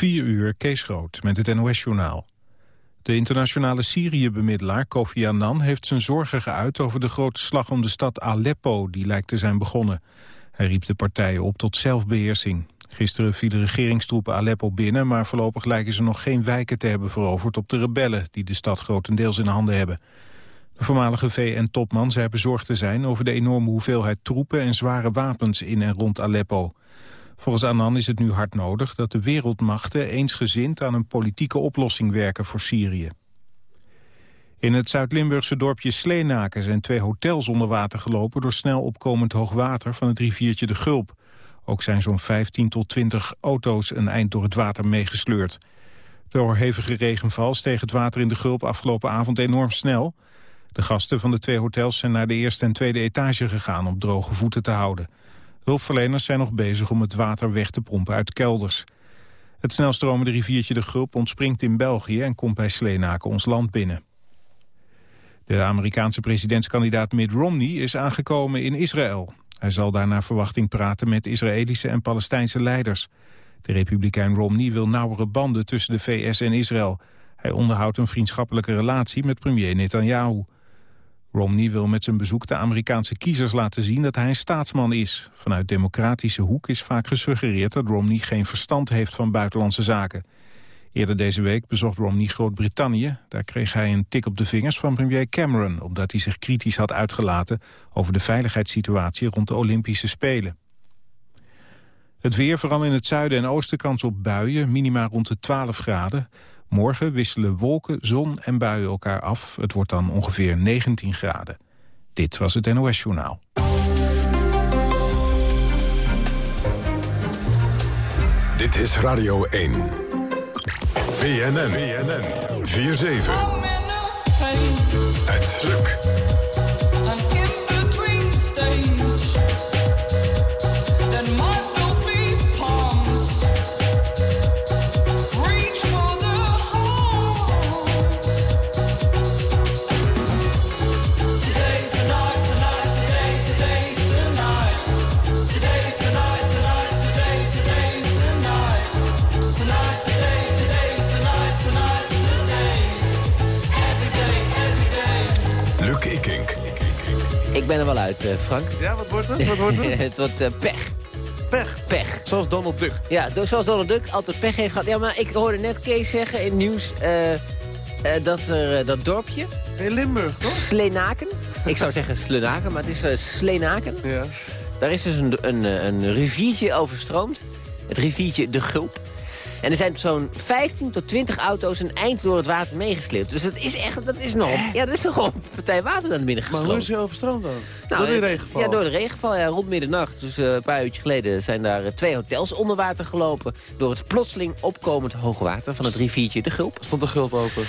4 uur, Kees Groot, met het NOS-journaal. De internationale Syrië-bemiddelaar Kofi Annan heeft zijn zorgen geuit over de grote slag om de stad Aleppo, die lijkt te zijn begonnen. Hij riep de partijen op tot zelfbeheersing. Gisteren vielen regeringstroepen Aleppo binnen, maar voorlopig lijken ze nog geen wijken te hebben veroverd op de rebellen, die de stad grotendeels in handen hebben. De voormalige VN-topman zei bezorgd te zijn over de enorme hoeveelheid troepen en zware wapens in en rond Aleppo. Volgens Annan is het nu hard nodig dat de wereldmachten eensgezind aan een politieke oplossing werken voor Syrië. In het Zuid-Limburgse dorpje Sleenaken zijn twee hotels onder water gelopen door snel opkomend hoogwater van het riviertje de Gulp. Ook zijn zo'n 15 tot 20 auto's een eind door het water meegesleurd. Door hevige regenval steeg het water in de Gulp afgelopen avond enorm snel. De gasten van de twee hotels zijn naar de eerste en tweede etage gegaan om droge voeten te houden. Hulpverleners zijn nog bezig om het water weg te pompen uit kelders. Het snelstromende riviertje de Gulp ontspringt in België en komt bij Sleenaken ons land binnen. De Amerikaanse presidentskandidaat Mitt Romney is aangekomen in Israël. Hij zal daar naar verwachting praten met Israëlische en Palestijnse leiders. De republikein Romney wil nauwere banden tussen de VS en Israël. Hij onderhoudt een vriendschappelijke relatie met premier Netanyahu. Romney wil met zijn bezoek de Amerikaanse kiezers laten zien dat hij een staatsman is. Vanuit democratische hoek is vaak gesuggereerd dat Romney geen verstand heeft van buitenlandse zaken. Eerder deze week bezocht Romney Groot-Brittannië. Daar kreeg hij een tik op de vingers van premier Cameron... omdat hij zich kritisch had uitgelaten over de veiligheidssituatie rond de Olympische Spelen. Het weer, vooral in het zuiden en oosten, kans op buien, minima rond de 12 graden. Morgen wisselen wolken, zon en buien elkaar af. Het wordt dan ongeveer 19 graden. Dit was het NOS Journaal. Dit is Radio 1. BNN, BNN, 4-7. Het lukt. Ben er wel uit, uh, Frank. Ja, wat wordt het? Wat wordt het? het wordt uh, pech. Pech? Pech. Zoals Donald Duck. Ja, zoals Donald Duck altijd pech heeft gehad. Ja, maar ik hoorde net Kees zeggen in het nieuws... Uh, dat er dat dorpje... In Limburg, toch? Sleenaken. ik zou zeggen Slenaken, maar het is Sleenaken. Ja. Daar is dus een, een, een riviertje overstroomd. Het riviertje De Gulp. En er zijn zo'n 15 tot 20 auto's een eind door het water meegesleept. Dus dat is echt, dat is nog, ja, dat is nog een partij water naar binnen gestroomd. Maar hoe is hij overstroomd dan? Nou, door de regenval? Ja, door de regenval. Ja, rond middernacht. Dus uh, een paar uurtjes geleden zijn daar uh, twee hotels onder water gelopen. Door het plotseling opkomend hoogwater van het riviertje de Gulp. Stond de Gulp open?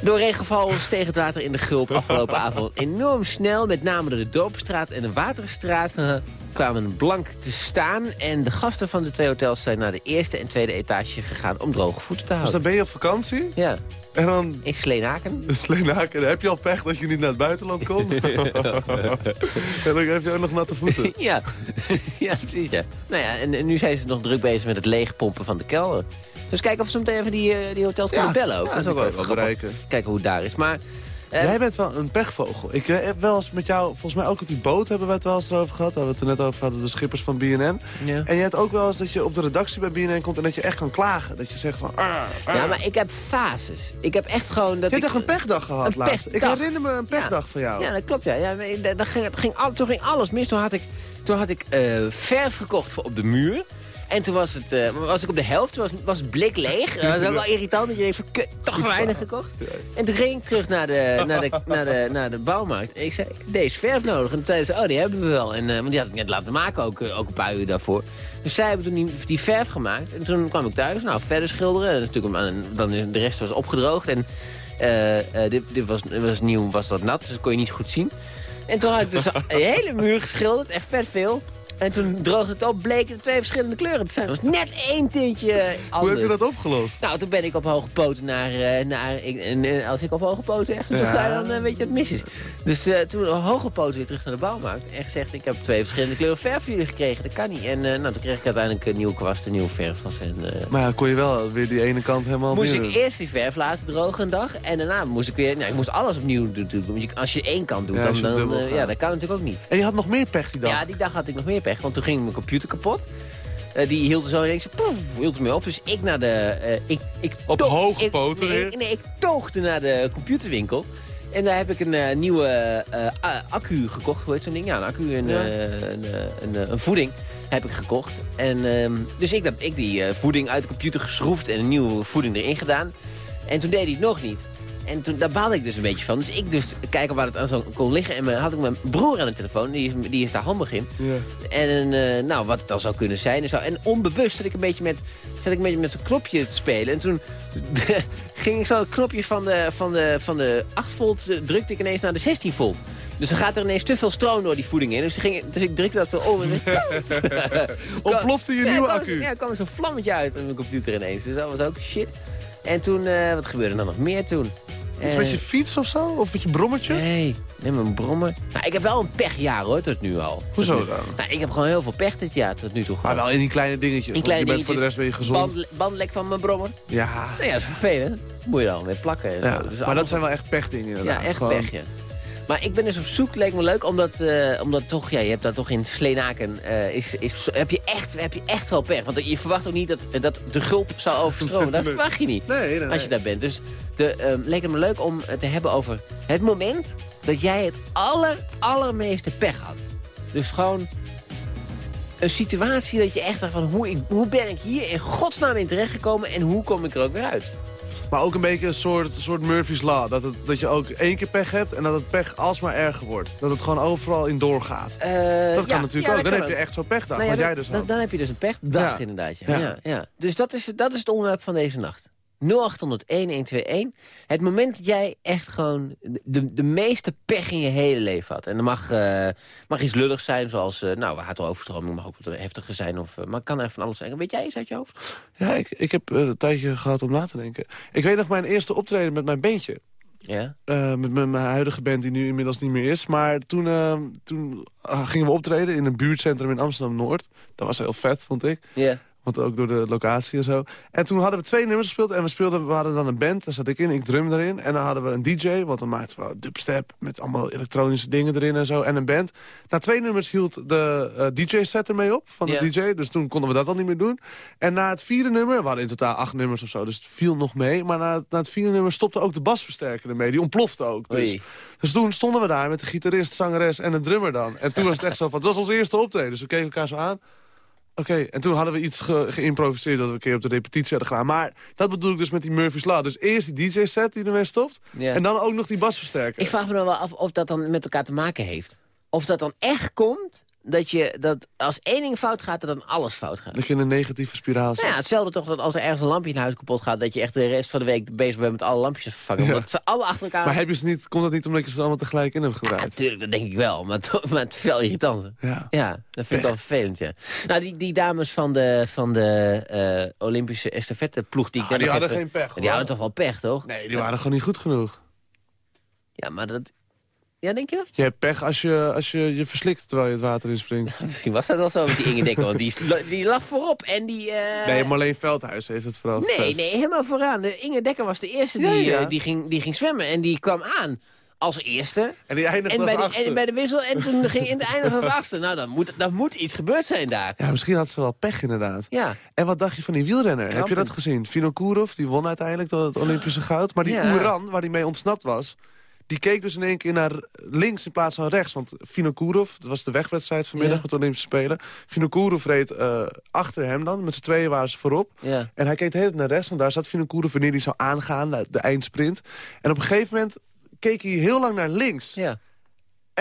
Door regenval steeg het water in de Gulp afgelopen avond enorm snel. Met name door de Doopstraat en de Waterstraat kwamen blank te staan. En de gasten van de twee hotels zijn naar de eerste en tweede etage gegaan om droge voeten te houden. Dus dan ben je op vakantie? Ja. En dan... In Sleenaken. In Sleenaken. Heb je al pech dat je niet naar het buitenland komt? en dan heb je ook nog natte voeten. ja. ja, precies. Ja. Nou ja, en, nu zijn ze nog druk bezig met het leegpompen van de kelder. Dus kijken of ze meteen even die, uh, die hotels kunnen bellen ook. Ja, dat is ook wel even bereiken. Kijken hoe het daar is. Maar Jij bent wel een pechvogel. Ik uh, heb wel eens met jou, volgens mij ook op die boot hebben we het wel eens erover gehad. Waar we het er net over hadden, de schippers van BNN. Ja. En je hebt ook wel eens dat je op de redactie bij BNN komt en dat je echt kan klagen. Dat je zegt van... Ah, ah. Ja, maar ik heb fases. Ik heb echt gewoon... Dat je hebt echt een pechdag gehad een laatst. Pechdag. Ik herinner me een pechdag ja. van jou. Ja, dat klopt. Ja. ja dat ging, dat ging, toen ging alles mis. Toen had ik, toen had ik uh, verf gekocht voor op de muur. En toen was, het, uh, was ik op de helft, was, was het blik leeg. Dat was ook wel irritant, dat je even toch weinig gekocht. En toen ging ik terug naar de, naar de, naar de, naar de bouwmarkt. En ik zei, ik heb deze verf nodig. En toen zeiden ze, oh, die hebben we wel. En, uh, want die had ik net laten maken, ook, uh, ook een paar uur daarvoor. Dus zij hebben toen die, die verf gemaakt. En toen kwam ik thuis, nou, verder schilderen. En natuurlijk, dan de rest was opgedroogd. En dit, dit was, was nieuw, was dat nat, dus dat kon je niet goed zien. En toen had ik dus een hele muur geschilderd, echt vet veel. En toen droogde het op, bleken het twee verschillende kleuren te zijn. Het was net één tintje anders. Hoe heb je dat opgelost? Nou, toen ben ik op hoge poten naar... eh, naar ik, en, eh, als ik op hoge poten echt Ja. ga, dan eh, weet je wat mis is. Dus eh, toen hoge poten weer terug naar de bouwmarkt. En gezegd, ik heb twee verschillende kleuren verf voor jullie gekregen. Dat kan niet. En nou, toen kreeg ik uiteindelijk een nieuwe kwast, een nieuwe verf van zijn... Maar ja, kon je wel weer die ene kant helemaal moest ik eerst die verf laten drogen een dag. En daarna moest ik weer... Nou, ik moest alles opnieuw doen als je één kant doet, Ja, dan, dan, ja, dat kan natuurlijk ook niet. En je had nog meer pech die dag. Ja, die dag had ik nog meer pech, want toen ging mijn computer kapot. Eh, die hield er zo ineens, poef, hield mee op. Dus ik naar de... eh, ik, ik Op toog- hoge poten nee, ik toogde naar de computerwinkel. En daar heb ik een eh, nieuwe accu gekocht. Hoe heet zo'n ding? Ja, een accu, Ja. eh, een, een, een voeding heb ik gekocht. En, ehm, dus ik heb ik die voeding uit de computer geschroefd en een nieuwe voeding erin gedaan. En toen deed hij het nog niet. En toen, daar baalde ik dus een beetje van. Dus ik dus kijken waar het aan zo kon liggen. En had ik mijn broer aan de telefoon. Die is, die is daar handig in. Ja. En eh, nou, wat het dan zou kunnen zijn. En, zo. en onbewust zat ik een beetje met, zat ik een beetje met een knopje te spelen. En toen ging ik zo het knopje van de, van de, van de 8 volt eh, drukte ik ineens naar de 16 volt. Dus dan gaat er ineens te veel stroom door die voeding in. Dus, ging, dus ik drukte dat zo om. En Ontplofte je ja, nieuwe kwam accu? Ja, er kwam zo'n vlammetje uit op mijn computer ineens. Dus dat was ook shit. En toen, eh, wat gebeurde er dan nog meer toen? Iets Eh, met je fiets of zo? Of met je brommetje? Nee, neem een brommer. Nou, ik heb wel een pechjaar hoor, tot nu al. Hoezo nu- dan? Nou, ik heb gewoon heel veel pech dit jaar tot nu toe Maar gehad. wel in die kleine dingetjes. In kleine je bent voor de rest ben je gezond. Band, bandlek van mijn brommer. Ja. Nou ja, dat is vervelend. Moet je dan weer plakken en ja. zo. Dus maar dat zijn wel echt pechdingen inderdaad. Ja, echt Gewoon- pech, ja. Maar ik ben dus op zoek, leek me leuk, omdat, eh, omdat toch, ja, je hebt daar toch in Sleenaken, eh, is, is, heb, je echt, heb je echt wel pech. Want je verwacht ook niet dat, dat de gulp zou overstromen. Dat Nee. verwacht je niet. Nee, nee, nee. Als je daar bent. Dus de, ehm, leek het me leuk om te hebben over het moment dat jij het aller, allermeeste pech had. Dus gewoon een situatie dat je echt dacht van... Hoe, ik, hoe ben ik hier in godsnaam in terechtgekomen en hoe kom ik er ook weer uit? Maar ook een beetje een soort, soort Murphy's Law. Dat, het, dat je ook één keer pech hebt en dat het pech alsmaar erger wordt. Dat het gewoon overal in doorgaat. Eh, Dat kan ja, natuurlijk ja, ook. Dan heb je echt zo'n pechdag, Nou ja, wat jij dan- dus dan, heb je dus een pechdag inderdaad. Ja. Ja, Dus dat is, dat is het onderwerp van deze nacht. 0800-1121. Het moment dat jij echt gewoon de, de meeste pech in je hele leven had. En dat mag, eh, mag iets lulligs zijn, zoals uh, nou, wateroverstroming mag ook wat heftiger zijn. Of, uh, maar kan echt van alles zijn. Weet jij eens uit je hoofd? Ja, ik, ik heb een tijdje gehad om na te denken. Ik weet nog mijn eerste optreden met mijn bandje. Ja? Uh, met, met mijn huidige band die nu inmiddels niet meer is. Maar toen, uh, toen gingen we optreden in een buurtcentrum in Amsterdam-Noord. Dat was heel vet, vond ik. Ja. Want ook door de locatie en zo. En toen hadden we twee nummers gespeeld. En we, speelden, we hadden dan een band, daar zat ik in, ik drum erin. En dan hadden we een DJ, want dan maakten we dubstep... met allemaal elektronische dingen erin en zo. En een band. Na twee nummers hield de uh, DJ-set ermee op, van de. DJ. Dus toen konden we dat al niet meer doen. En na het vierde nummer, we hadden in totaal acht nummers of zo... dus het viel nog mee. Maar na, na het vierde nummer stopte ook de basversterker ermee. Die ontplofte ook. Dus, dus toen stonden we daar met de gitarist, zangeres en de drummer dan. En toen was het echt zo van, het was ons eerste optreden. Dus we keken elkaar zo aan. Oké, en toen hadden we iets ge geïmproviseerd dat we een keer op de repetitie hadden gedaan. Maar dat bedoel ik dus met die Murphy's Law. Dus eerst die DJ-set die ermee stopt. Ja. En dan ook nog die basversterker. Ik vraag me dan wel af of dat dan met elkaar te maken heeft. Of dat dan echt komt dat je dat als één ding fout gaat, dat dan alles fout gaat. Dat je in een negatieve spiraal zit. Nou ja, hetzelfde toch dat als er ergens een lampje in huis kapot gaat... dat je echt de rest van de week bezig bent met alle lampjes vervangen. Ja. Omdat ze alle achter elkaar... Maar heb je ze niet, kon dat niet omdat je ze allemaal tegelijk in hebt gedraaid? natuurlijk, dat denk ik wel. Maar, toch- maar het is veel irritanter. Ja. Ja, dat vind ik wel vervelend, ja. Nou, die, die dames van de, van de eh, Olympische estafetteploeg... die, ik Ah, die hadden geen pech, Die hoor. hadden toch wel pech, toch? Nee, die waren gewoon niet goed genoeg. Ja, maar dat... Ja, denk je? Je hebt pech als je als je, je verslikt terwijl je het water inspringt. Misschien was dat wel zo met die Inge Dekker, want die, die lag voorop en die... eh, Nee, Marleen Veldhuis heeft het vooral Nee, verpest. nee, helemaal vooraan. De Inge Dekker was de eerste Ja, die, ja. eh, die, ging, die ging zwemmen. En die kwam aan als eerste. En die eindigt En als bij, de, achtste. en bij de wissel. En toen ging in de einde als achtste. Nou, dan moet, dan moet iets gebeurd zijn daar. Ja, misschien had ze wel pech inderdaad. Ja. En wat dacht je van die wielrenner? Heb je dat gezien? Vino Kurov, die won uiteindelijk het Olympische goud. Maar die Ja. Oeran, waar hij mee ontsnapt was... die keek dus in één keer naar links in plaats van rechts. Want Vino Kurov, dat was de wegwedstrijd vanmiddag... Ja. met de Olympische Spelen. Vino Kurov reed eh, achter hem dan. Met z'n tweeën waren ze voorop. Ja. En hij keek de hele tijd naar rechts, want daar zat Vino Kurov... wanneer hij zou aangaan, de, de eindsprint. En op een gegeven moment keek hij heel lang naar links. Ja.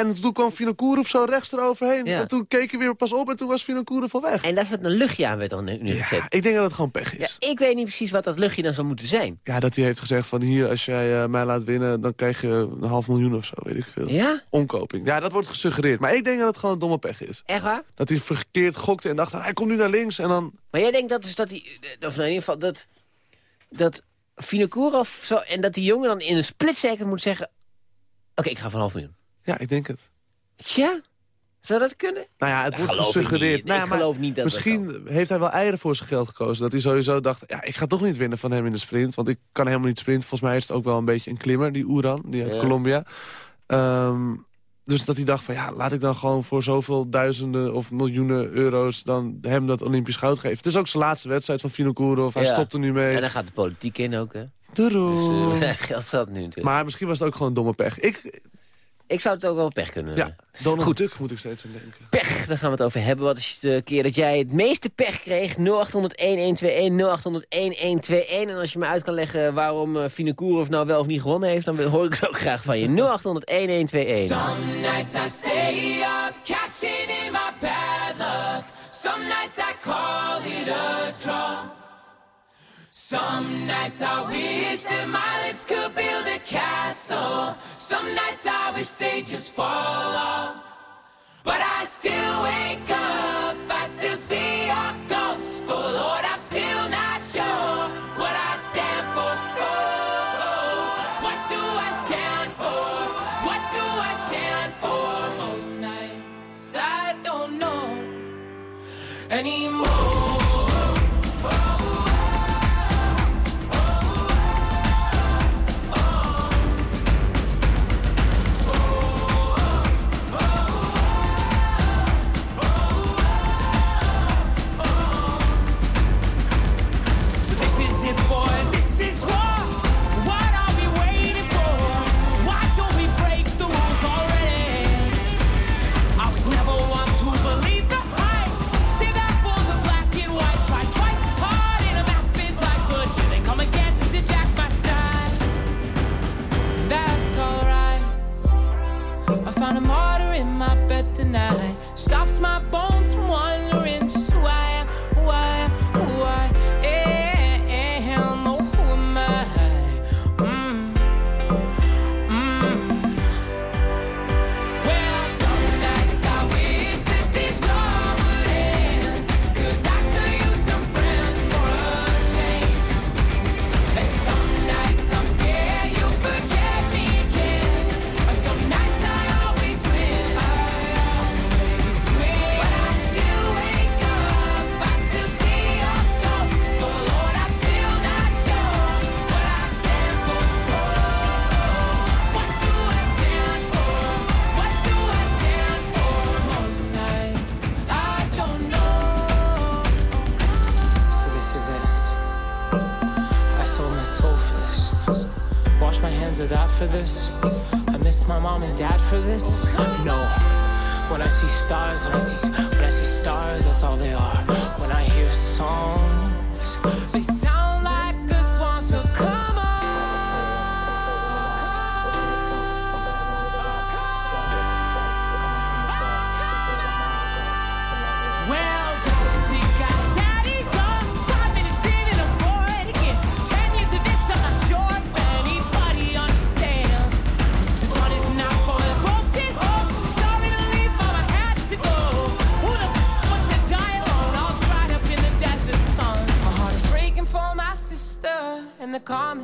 En toen kwam Vinokourov zo rechts eroverheen. Ja. En toen keek je weer pas op en toen was Vinokourov al weg. En daar zat een luchtje aan, werd dan nu Ja, gezet. ik denk dat het gewoon pech Ja, is. ik weet niet precies wat dat luchtje dan zou moeten zijn. Ja, dat hij heeft gezegd van hier, als jij eh, mij laat winnen... dan krijg je een half miljoen of zo, weet ik veel. Ja? Omkoping. Ja, dat wordt gesuggereerd. Maar ik denk dat het gewoon domme pech is. Echt waar? Dat hij verkeerd gokte en dacht, hij komt nu naar links en dan... Maar jij denkt dat dus dat hij... Of nou, in ieder geval dat... Dat Vinokourov zo... En dat die jongen dan in een split moet zeggen... Oké, ik ga van half miljoen. Ja, ik denk het. Tja? Zou dat kunnen? Nou ja, het Dat wordt gesuggereerd. niet. Nou ja, Ik maar geloof niet dat dat Misschien heeft hij wel eieren voor zijn geld gekozen. Dat hij sowieso dacht, ja, ik ga toch niet winnen van hem in de sprint. Want ik kan helemaal niet sprinten. Volgens mij is het ook wel een beetje een klimmer, die Oeran, die uit Ja. Colombia. Ehm, dus dat hij dacht van, ja, laat ik dan gewoon voor zoveel duizenden of miljoenen euro's... dan hem dat Olympisch goud geven. Het is ook zijn laatste wedstrijd van Vinokourov. Hij Ja. stopt er nu mee. En dan gaat de politiek in ook, hè? Doeroe. Dus eh, geld zat nu natuurlijk. Maar misschien was het ook gewoon domme pech. Ik, ik zou het ook wel pech kunnen. ja, Donald Goed. Duck moet ik steeds aan denken. Pech, daar gaan we het over hebben. Wat is de keer dat jij het meeste pech kreeg? 0800-1121, 0800-1121. En als je me uit kan leggen waarom uh, Vinokourov nou wel of niet gewonnen heeft... dan hoor ik het ook graag van je. 0800-1121. Some nights I stay up, cashing in my bad luck. Some nights I call it a draw. Some nights I wish that my lips could build a castle. Some nights I wish they just fall off. But I still wake up, I still see your ghost. Oh Lord, I'm still not sure what I stand for. Oh, what do I stand for? What do I stand for? Most nights I don't know anymore.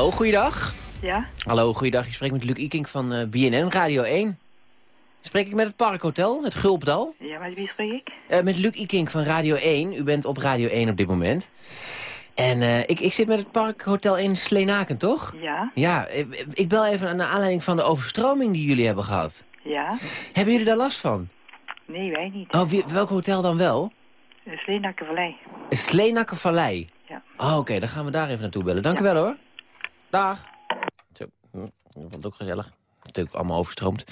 Hallo, goeiedag. ja? Hallo, goeiedag. Je spreekt met Luc Ikink van eh, BNN Radio 1. Spreek ik met het Parkhotel, het Gulpdal? Ja, met wie spreek ik? Eh, met Luc Ikink van Radio 1. U bent op Radio 1 op dit moment. En eh, ik, ik zit met het Parkhotel in Sleenaken, toch? Ja, Ja, ik, ik bel even naar aanleiding van de overstroming die jullie hebben gehad. ja. Hebben jullie daar last van? Nee, wij niet. Oh, wie- welk hotel dan wel? Uh. Sleenakken Vallei. Ja. Oh, oké, dan gaan we daar even naartoe bellen. Dank u wel hoor. Dag. Zo, hm, ik vond het ook gezellig. Natuurlijk allemaal overstroomd.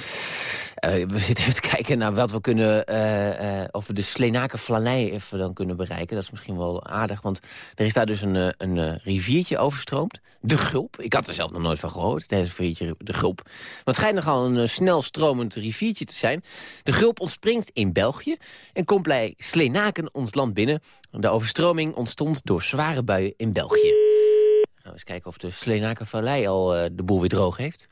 Eh, we zitten even te kijken naar wat we kunnen, eh, eh, of we de Sleenaken Vallei even dan kunnen bereiken. Dat is misschien wel aardig, want er is daar dus een, een riviertje overstroomd. De Gulp. Ik had er zelf nog nooit van gehoord, het hele riviertje de Gulp. Maar het schijnt nogal een eh, snel stromend riviertje te zijn. De Gulp ontspringt in België en komt bij Sleenaken ons land binnen. De overstroming ontstond door zware buien in België. Gaan we eens kijken of de Sleenaken Vallei al eh, de boel weer droog heeft.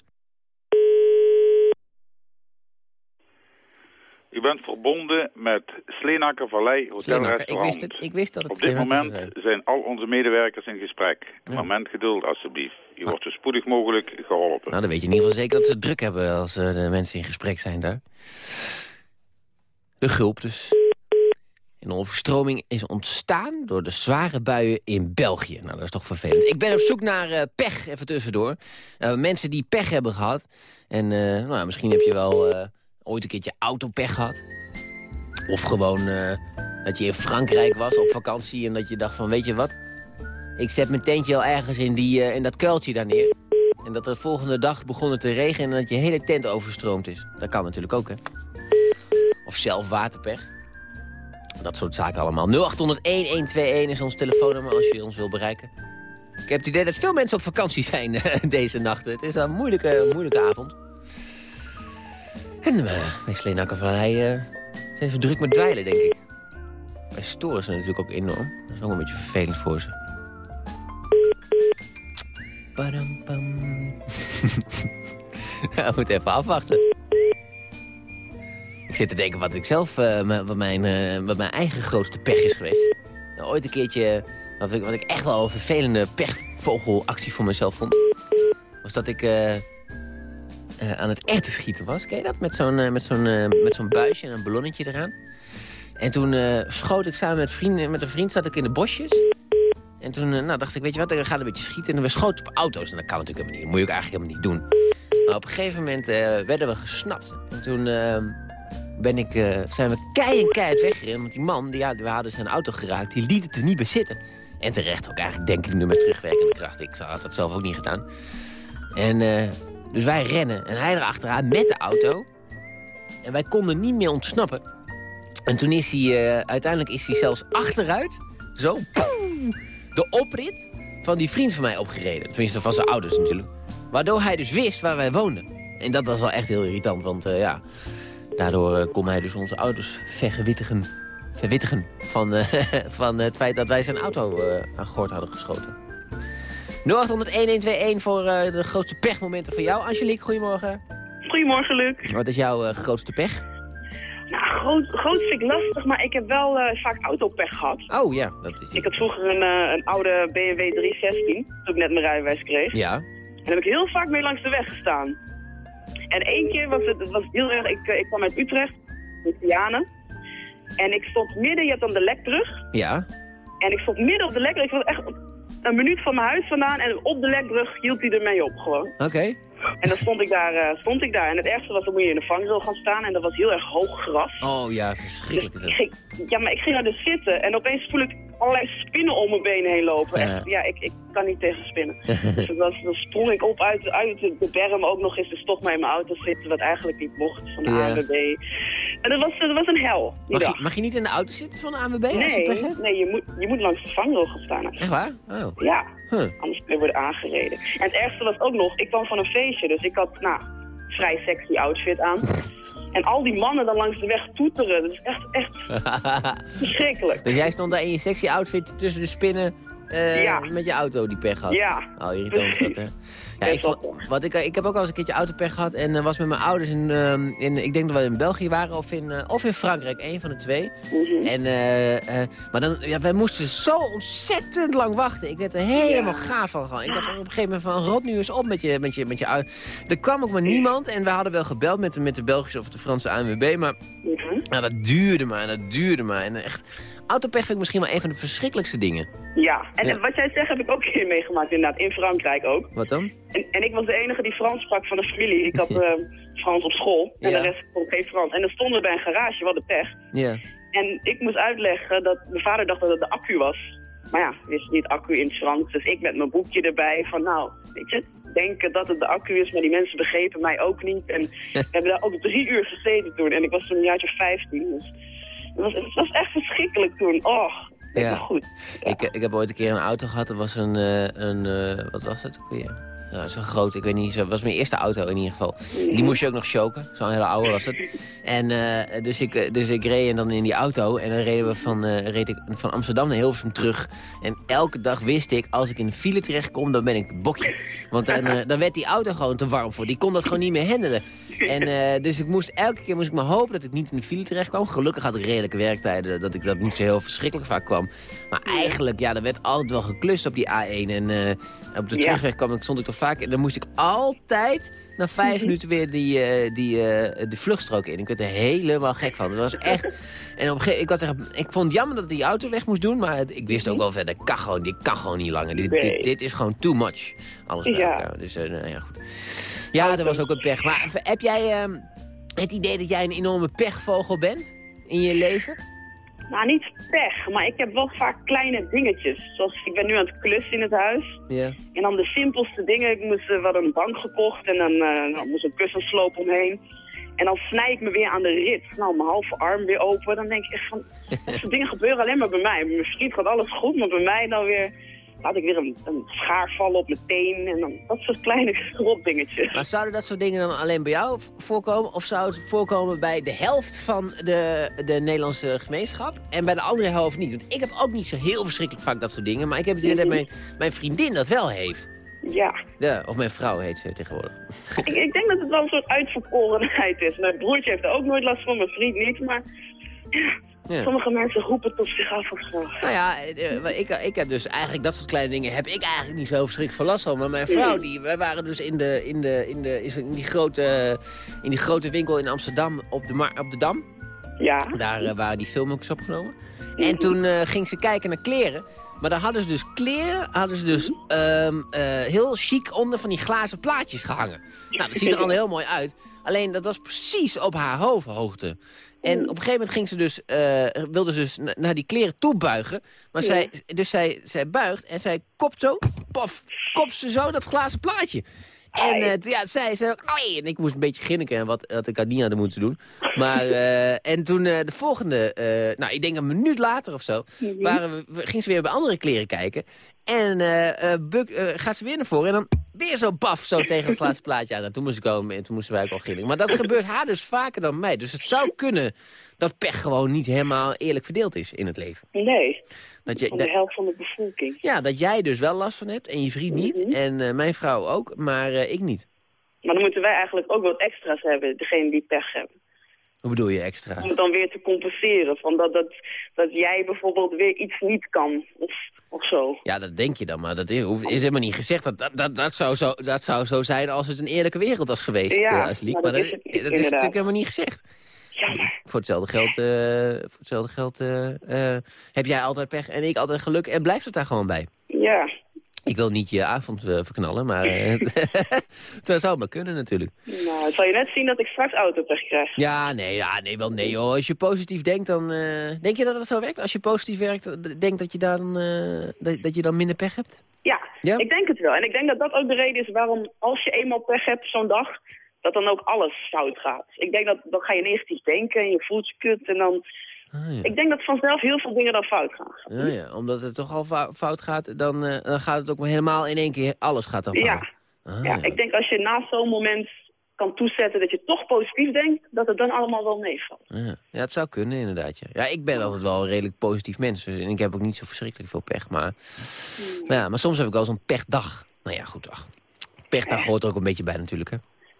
U bent verbonden met Sleenaker Vallei Hotel Sleenaken, ik Restaurant. wist, het, ik wist dat het Op dit moment zijn. zijn al onze medewerkers in gesprek. Een Ja. moment geduld alstublieft. U wordt zo spoedig mogelijk geholpen. Nou, dan weet je in ieder geval zeker dat ze het druk hebben als eh, de mensen in gesprek zijn daar. De gulp dus. Een overstroming is ontstaan door de zware buien in België. Nou, dat is toch vervelend. Ik ben op zoek naar eh, pech, even tussendoor. Eh, mensen die pech hebben gehad. En eh, nou, misschien heb je wel ooit een keertje autopech gehad. Of gewoon dat je in Frankrijk was op vakantie en dat je dacht van, weet je wat? Ik zet mijn tentje al ergens in, die, in dat kuiltje daar neer. En dat de volgende dag begonnen te regenen en dat je hele tent overstroomd is. Dat kan natuurlijk ook, hè? Of zelf waterpech. Dat soort zaken allemaal. 0800-1121 is ons telefoonnummer als je ons wil bereiken. Ik heb het idee dat veel mensen op vakantie zijn eh, deze nachten. Het is een moeilijke, moeilijke avond. En uh, bij Sleenakkervallei uh, zijn druk met dweilen, denk ik. Bij storen ze natuurlijk ook enorm. Dat is ook een beetje vervelend voor ze. Ja, we moeten even afwachten. Ik zit te denken wat ik zelf, uh, wat, mijn, uh, wat mijn eigen grootste pech is geweest. Nou, ooit een keertje, wat ik, wat ik echt wel een vervelende pechvogelactie voor mezelf vond... was dat ik aan het erten schieten was. Ken je dat? Met zo'n met zo'n met zo'n buisje en een ballonnetje eraan. En toen schoot ik samen met, vrienden, met een vriend, zat ik in de bosjes... En toen nou, dacht ik, weet je wat, ik ga een beetje schieten. En we schoten op auto's. En dat kan natuurlijk helemaal niet. Dat moet je ook eigenlijk helemaal niet doen. Maar op een gegeven moment werden we gesnapt. En toen uh, ben ik, uh, zijn we kei keihard weggerend. Want die man, die, ja, we hadden zijn auto geraakt, die liet het er niet bij zitten. En terecht ook eigenlijk, denk ik nu met terugwerkende kracht. Ik had dat zelf ook niet gedaan. En eh, dus wij rennen. En hij erachteraan met de auto. En wij konden niet meer ontsnappen. En toen is hij, eh, uiteindelijk is hij zelfs achteruit. Zo, de oprit van die vriend van mij opgereden. Tenminste, van zijn ouders natuurlijk. Waardoor hij dus wist waar wij woonden. En dat was wel echt heel irritant, want ja... daardoor uh, kon hij dus onze ouders vergewittigen, verwittigen... Van, uh, van het feit dat wij zijn auto aan gort hadden geschoten. 0800-1121 voor de grootste pechmomenten van jou. Angelique, goedemorgen. Goedemorgen, Luc. Wat is jouw grootste pech? Nou, groot, groot vind ik lastig, maar ik heb wel uh, vaak autopech gehad. Oh ja, dat is Ik had vroeger een, uh, een oude BMW 316, toen ik net mijn rijbewijs kreeg. Ja. En daar heb ik heel vaak mee langs de weg gestaan. En één keer was het, het was heel erg, ik, ik kwam uit Utrecht, in Vianen. En ik stond midden, je hebt dan de lekbrug. Ja. En ik stond midden op de lekbrug, ik was echt een minuut van mijn huis vandaan. En op de lekbrug hield hij ermee op gewoon. Oké. Okay. En dan stond ik, daar, uh, stond ik daar. En het ergste was, dan moet je in de vangrail gaan staan. En dat was heel erg hoog gras. Oh ja, verschrikkelijk dus Ja, maar ik ging daar dus zitten. En opeens voel ik allerlei spinnen om mijn benen heen lopen. Ja, Echt, ja ik, ik kan niet tegen spinnen. dus dan, dan sprong ik op uit, uit de berm ook nog eens. Dus toch maar in mijn auto zitten, wat eigenlijk niet mocht van de ja. ANWB. En dat was, dat was een hel. Mag je, mag je, niet in de auto zitten van de ANWB? Nee, als je nee je, moet, je moet langs de vangrail gaan staan. Echt waar? Oh. Ja. Huh. Anders kun je worden aangereden. En het ergste was ook nog, ik kwam van een feestje, dus ik had, nou, vrij sexy outfit aan. en al die mannen dan langs de weg toeteren, dat is echt, echt verschrikkelijk. Dus jij stond daar in je sexy outfit tussen de spinnen eh, Ja. met je auto die pech had. Ja. Oh, irritant is dat, hè? Ja, ik, wat ik, ik heb ook al eens een keertje autopech gehad en eh, was met mijn ouders in, ehm, in, ik denk dat we in België waren of in, eh, of in Frankrijk, één van de twee. Mhm. En, eh, eh, maar dan, ja, wij moesten zo ontzettend lang wachten. Ik werd er helemaal Ja. gaaf van. Gewoon. Ik dacht op een gegeven moment van, rot nu eens op met je, met je, met je auto. Er kwam ook maar niemand en we hadden wel gebeld met de, met de Belgische of de Franse ANWB, maar Mhm. nou, dat duurde maar en dat duurde maar. En echt, autopech vind ik misschien wel een van de verschrikkelijkste dingen. Ja, en Ja. wat jij zegt heb ik ook een keer meegemaakt inderdaad, in Frankrijk ook. Wat dan? En, en ik was de enige die Frans sprak van de familie. Ik had eh, Frans op school en Ja. de rest kon geen Frans. En dan stonden we bij een garage, we hadden pech. Ja. En ik moest uitleggen dat mijn vader dacht dat het de accu was. Maar ja, wist niet accu in het Frans. Dus ik met mijn boekje erbij van nou, weet je, denken dat het de accu is. Maar die mensen begrepen mij ook niet. En we hebben daar ook drie uur gezeten toen. En ik was toen een jaartje 15. Dus het was, het was echt verschrikkelijk toen. Oh, Ja. ja. goed. Ik, ik heb ooit een keer een auto gehad. Dat was een, eh, een eh, wat was het ook weer? Ja, zo'n groot, ik weet niet, zo- was mijn eerste auto in ieder geval. Die moest je ook nog choken, zo'n hele oude was het. En eh, dus, ik, eh, dus ik reed en dan in die auto en dan reden we van, eh, reed ik van Amsterdam naar Hilversum terug. En elke dag wist ik, als ik in de file terechtkom, dan ben ik bokje. Want dan, dan werd die auto gewoon te warm voor. Die kon dat gewoon niet meer handelen. En dus ik moest, elke keer moest ik maar hopen dat ik niet in de file terecht kwam. Gelukkig had ik redelijke werktijden, dat ik dat niet zo heel verschrikkelijk vaak kwam. Maar eigenlijk, ja, er werd altijd wel geklust op die A1. En op de terugweg kwam ik, stond ik toch vaak... En dan moest ik altijd na vijf minuten weer die, eh, die, eh, de vluchtstrook in. Ik werd er helemaal gek van. Het was echt... En op een gegeven ik, was echt, ik vond het jammer dat die auto weg moest doen. Maar ik wist ook wel verder, kan gewoon, dit kan gewoon niet langer. Dit, dit, Nee. dit is gewoon too much. Alles bij Ja. elkaar. Dus, eh, nou ja, goed. Ja, dat was ook een pech. Maar heb jij ehm, het idee dat jij een enorme pechvogel bent in je leven? Nou, niet pech, maar ik heb wel vaak kleine dingetjes. Zoals, ik ben nu aan het klussen in het huis. Ja. En dan de simpelste dingen. Ik moest, eh, hadden een bank gekocht en dan nou, moest een kussensloop omheen. En dan snij ik me weer aan de rit. Nou, mijn halve arm weer open. Dan denk ik echt van, dat soort dingen gebeuren alleen maar bij mij. Vriend gaat alles goed, maar bij mij dan weer... Laat ik weer een, een schaar vallen op mijn teen. En dan dat soort kleine rotdingetjes. Maar zouden dat soort dingen dan alleen bij jou voorkomen? Of zou het voorkomen bij de helft van de, de Nederlandse gemeenschap? En bij de andere helft niet? Want ik heb ook niet zo heel verschrikkelijk vaak dat soort dingen. Maar ik heb het idee dat mijn, mijn vriendin dat wel heeft. Ja, Ja, of mijn vrouw heet ze tegenwoordig. ik, ik denk dat het wel een soort uitverkorenheid is. Mijn broertje heeft er ook nooit last van, mijn vriend niet. Maar Ja. Sommige mensen roepen het op zich af of zo. Nou ja, eh, ik, ik heb dus eigenlijk dat soort kleine dingen heb ik eigenlijk niet zo verschrikkelijk veel last van. Maar mijn vrouw, die, wij waren dus in, de, in, de, in, de, in, die grote, in die grote winkel in Amsterdam op de, op de Dam. Ja, Daar eh, waren die filmpjes opgenomen. En toen eh, ging ze kijken naar kleren. Maar daar hadden ze dus kleren, hadden ze dus ehm, eh, heel chic onder van die glazen plaatjes gehangen. Nou, dat ziet er al heel mooi uit. Alleen dat was precies op haar hoofdhoogte. En op een gegeven moment ging ze dus, eh, wilde ze dus na- naar die kleren toe buigen. Maar zij, dus zij, zij buigt en zij kopt zo, pof, kopt ze zo dat glazen plaatje. En eh, toen- ja, zij zei ook, "Ai!" en ik moest een beetje grinniken, en wat, wat ik had niet hadden moeten doen. Maar, eh, en toen de volgende, nou ik denk een minuut later of zo, waren we, we- ging ze weer bij andere kleren kijken. En eh, eh, buk, eh, gaat ze weer naar voren en dan weer zo baf, zo tegen het glazen plaatje aan. En toen moest ik komen en toen moesten wij ook al gillen. Maar dat gebeurt haar dus vaker dan mij. Dus het zou kunnen dat pech gewoon niet helemaal eerlijk verdeeld is in het leven. nee. Dat, je, Van de helft van de bevolking. ja, dat jij dus wel last van hebt en je vriend niet. En eh, mijn vrouw ook, maar eh, ik niet. Maar dan moeten wij eigenlijk ook wat extra's hebben, degene die pech hebben. Hoe bedoel je extra? Om het dan weer te compenseren. Van dat, dat, dat jij bijvoorbeeld weer iets niet kan. Of, of zo. Ja, dat denk je dan, maar dat is, is helemaal niet gezegd. Dat, dat, dat, dat, zou zo, dat zou zo zijn als het een eerlijke wereld was geweest, Ja, eh, Angelique. maar Maar dat is het niet, dat is inderdaad. natuurlijk helemaal niet gezegd. Jammer. Voor hetzelfde geld, eh, voor hetzelfde geld eh, heb jij altijd pech en ik altijd geluk. En blijft het daar gewoon bij. Ja. Ik wil niet je avond eh, verknallen, maar eh, zo zou het maar kunnen natuurlijk. Nou, zal je net zien dat ik straks autopech krijg. Ja, nee, ja, nee, wel nee hoor. Als je positief denkt, dan... eh, denk je dat het zo werkt? Als je positief werkt, denk dat je, dan, dat, dat je dan minder pech hebt? Ja, Ja? ik denk het wel. En ik denk dat dat ook de reden is waarom als je eenmaal pech hebt zo'n dag, dat dan ook alles fout gaat. Ik denk dat dan ga je negatief denken en je voelt je kut en dan... Ah, ja. Ik denk dat vanzelf heel veel dingen dan fout gaan. Ja, ja, omdat het toch al fou- fout gaat, dan, eh, dan gaat het ook helemaal in één keer, alles gaat dan fout. Ja, Ah, ja, ik denk als je na zo'n moment kan toezetten dat je toch positief denkt, dat het dan allemaal wel meevalt. Ja. ja, het zou kunnen inderdaad. Ja. ja, ik ben altijd wel een redelijk positief mens. Dus, en ik heb ook niet zo verschrikkelijk veel pech. Maar, maar, ja, maar soms heb ik wel zo'n pechdag. Nou ja, goed, ach. Pechdag hoort er ook een beetje bij natuurlijk, hè.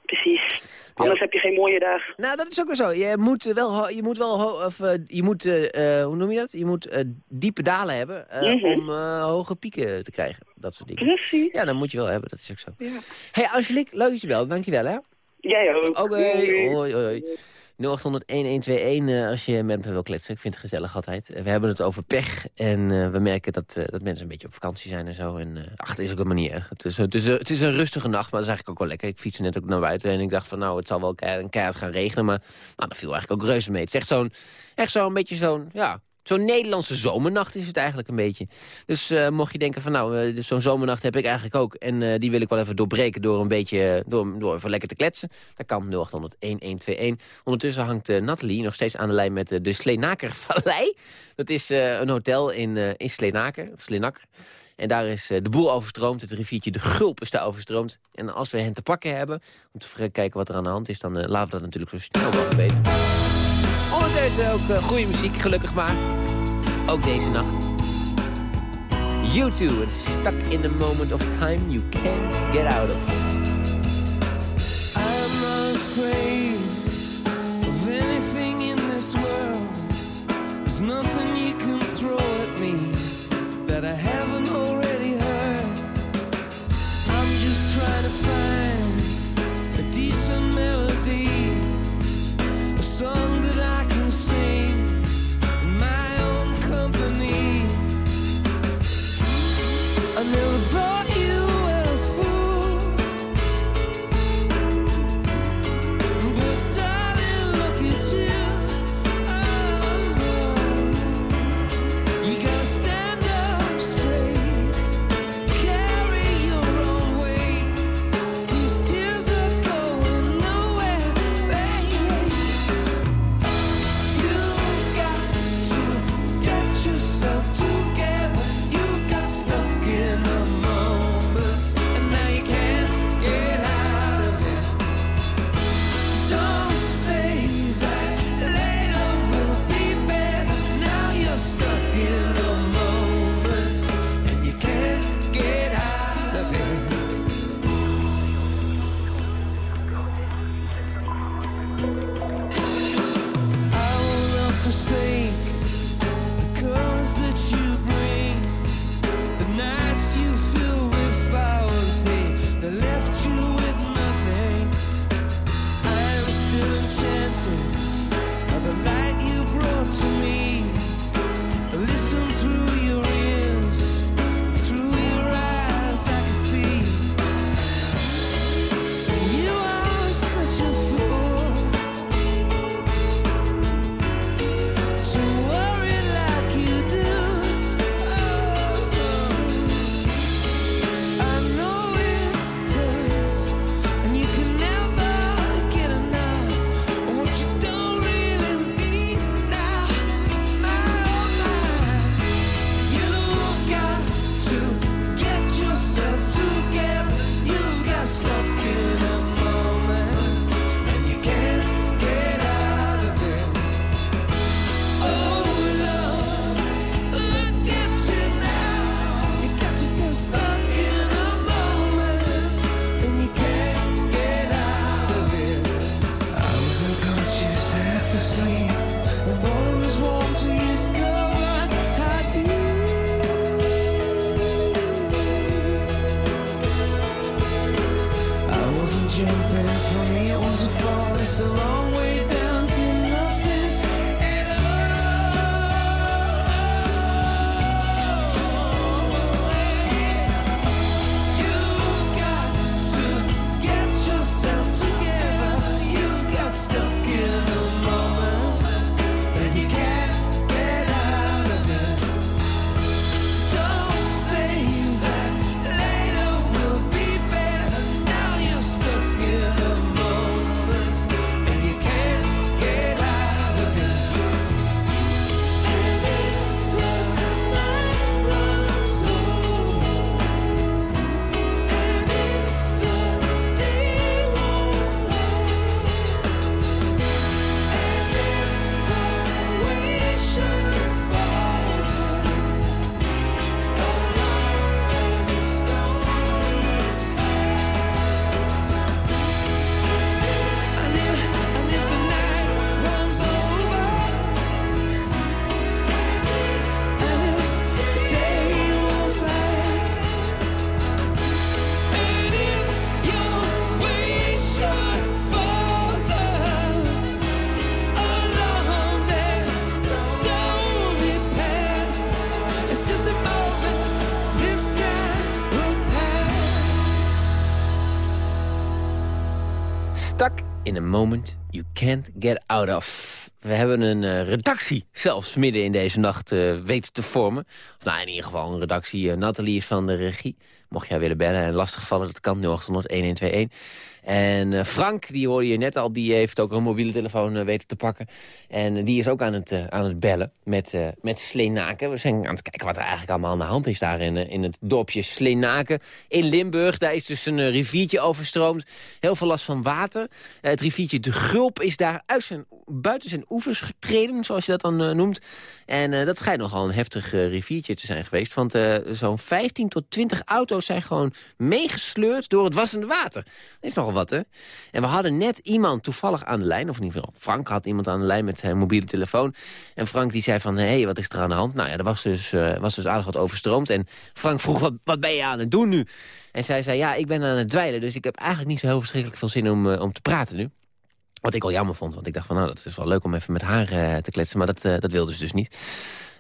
Precies. Anders heb je geen mooie dag. Nou, dat is ook wel zo. Je moet wel, je moet wel of, eh, je moet, eh, eh, hoe noem je dat? Je moet diepe dalen hebben Mhm. om hoge pieken te krijgen. Dat soort dingen. Precies. Ja, dat moet je wel hebben. Dat is ook zo. Ja. hey, Angelique, leuk dat je belt. Dankjewel, hè. Jij ook. Oké, Doei. hoi, hoi. 0800-1121 eh, als je met me wil kletsen. Ik vind het gezellig altijd. Eh, We hebben het over pech en eh, we merken dat, dat mensen een beetje op vakantie zijn en zo. En ach, het is ook niet erg. Het is, het, is, het is een rustige nacht, maar dat is eigenlijk ook wel lekker. Ik fietste net ook naar buiten en ik dacht van nou, het zal wel een keihard gaan regenen. Maar nou, dat viel eigenlijk ook reuze mee. Het is echt zo'n, echt zo'n beetje zo'n, ja... Zo'n Nederlandse zomernacht is het eigenlijk een beetje. Dus eh, mocht je denken van nou, eh, dus zo'n zomernacht heb ik eigenlijk ook. En eh, die wil ik wel even doorbreken door een beetje, door, door even lekker te kletsen. Dat kan 0800-1121. Ondertussen hangt Nathalie nog steeds aan de lijn met de Sleenaker Vallei. Dat is een hotel in, in Sleenaker, of. En daar is de boel overstroomd. Het riviertje de Gulp is daar overstroomd. En als we hen te pakken hebben, om te kijken wat er aan de hand is... dan laten we dat natuurlijk zo snel mogelijk weten. Ondertussen ook eh, goede muziek, gelukkig maar. Ook deze nacht. You too, it's stuck in a moment of time you can't get out of. I'm afraid of anything in this world. There's nothing you can throw at me that I always want to escape. Moment you can't get out of. We hebben een eh, redactie zelfs midden in deze nacht eh, weten te vormen. Of nou, in ieder geval een redactie. Eh, Nathalie is van de regie. Mocht jij willen bellen en lastigvallen, dat kan 0800 1121. En eh, Frank, die hoorde je net al, die heeft ook een mobiele telefoon eh, weten te pakken. En die is ook aan het, eh, aan het bellen met, eh met Sleenaken. We zijn aan het kijken wat er eigenlijk allemaal aan de hand is daar in, in het dorpje Sleenaken in Limburg. Daar is dus een riviertje overstroomd. Heel veel last van water. Het riviertje De Gulp is daar uit zijn, buiten zijn oevers getreden, zoals je dat dan noemt. En dat schijnt nogal een heftig riviertje te zijn geweest. Want zo'n 15 tot 20 auto's zijn gewoon meegesleurd door het wassende water. Dat is nogal wat, hè? En we hadden net iemand toevallig aan de lijn, of in ieder geval Frank had iemand aan de lijn met zijn mobiele telefoon. En Frank die zei van, hé, hey, wat is er aan de hand? Nou ja, er was dus, eh, was dus aardig wat overstroomd. En Frank vroeg, wat, wat ben je aan het doen nu? En zij zei, ja, ik ben aan het dweilen, dus ik heb eigenlijk niet zo heel verschrikkelijk veel zin om, eh, om te praten nu. Wat ik al jammer vond, want ik dacht van, nou, dat is wel leuk om even met haar eh, te kletsen. Maar dat, eh, dat wilde ze dus niet.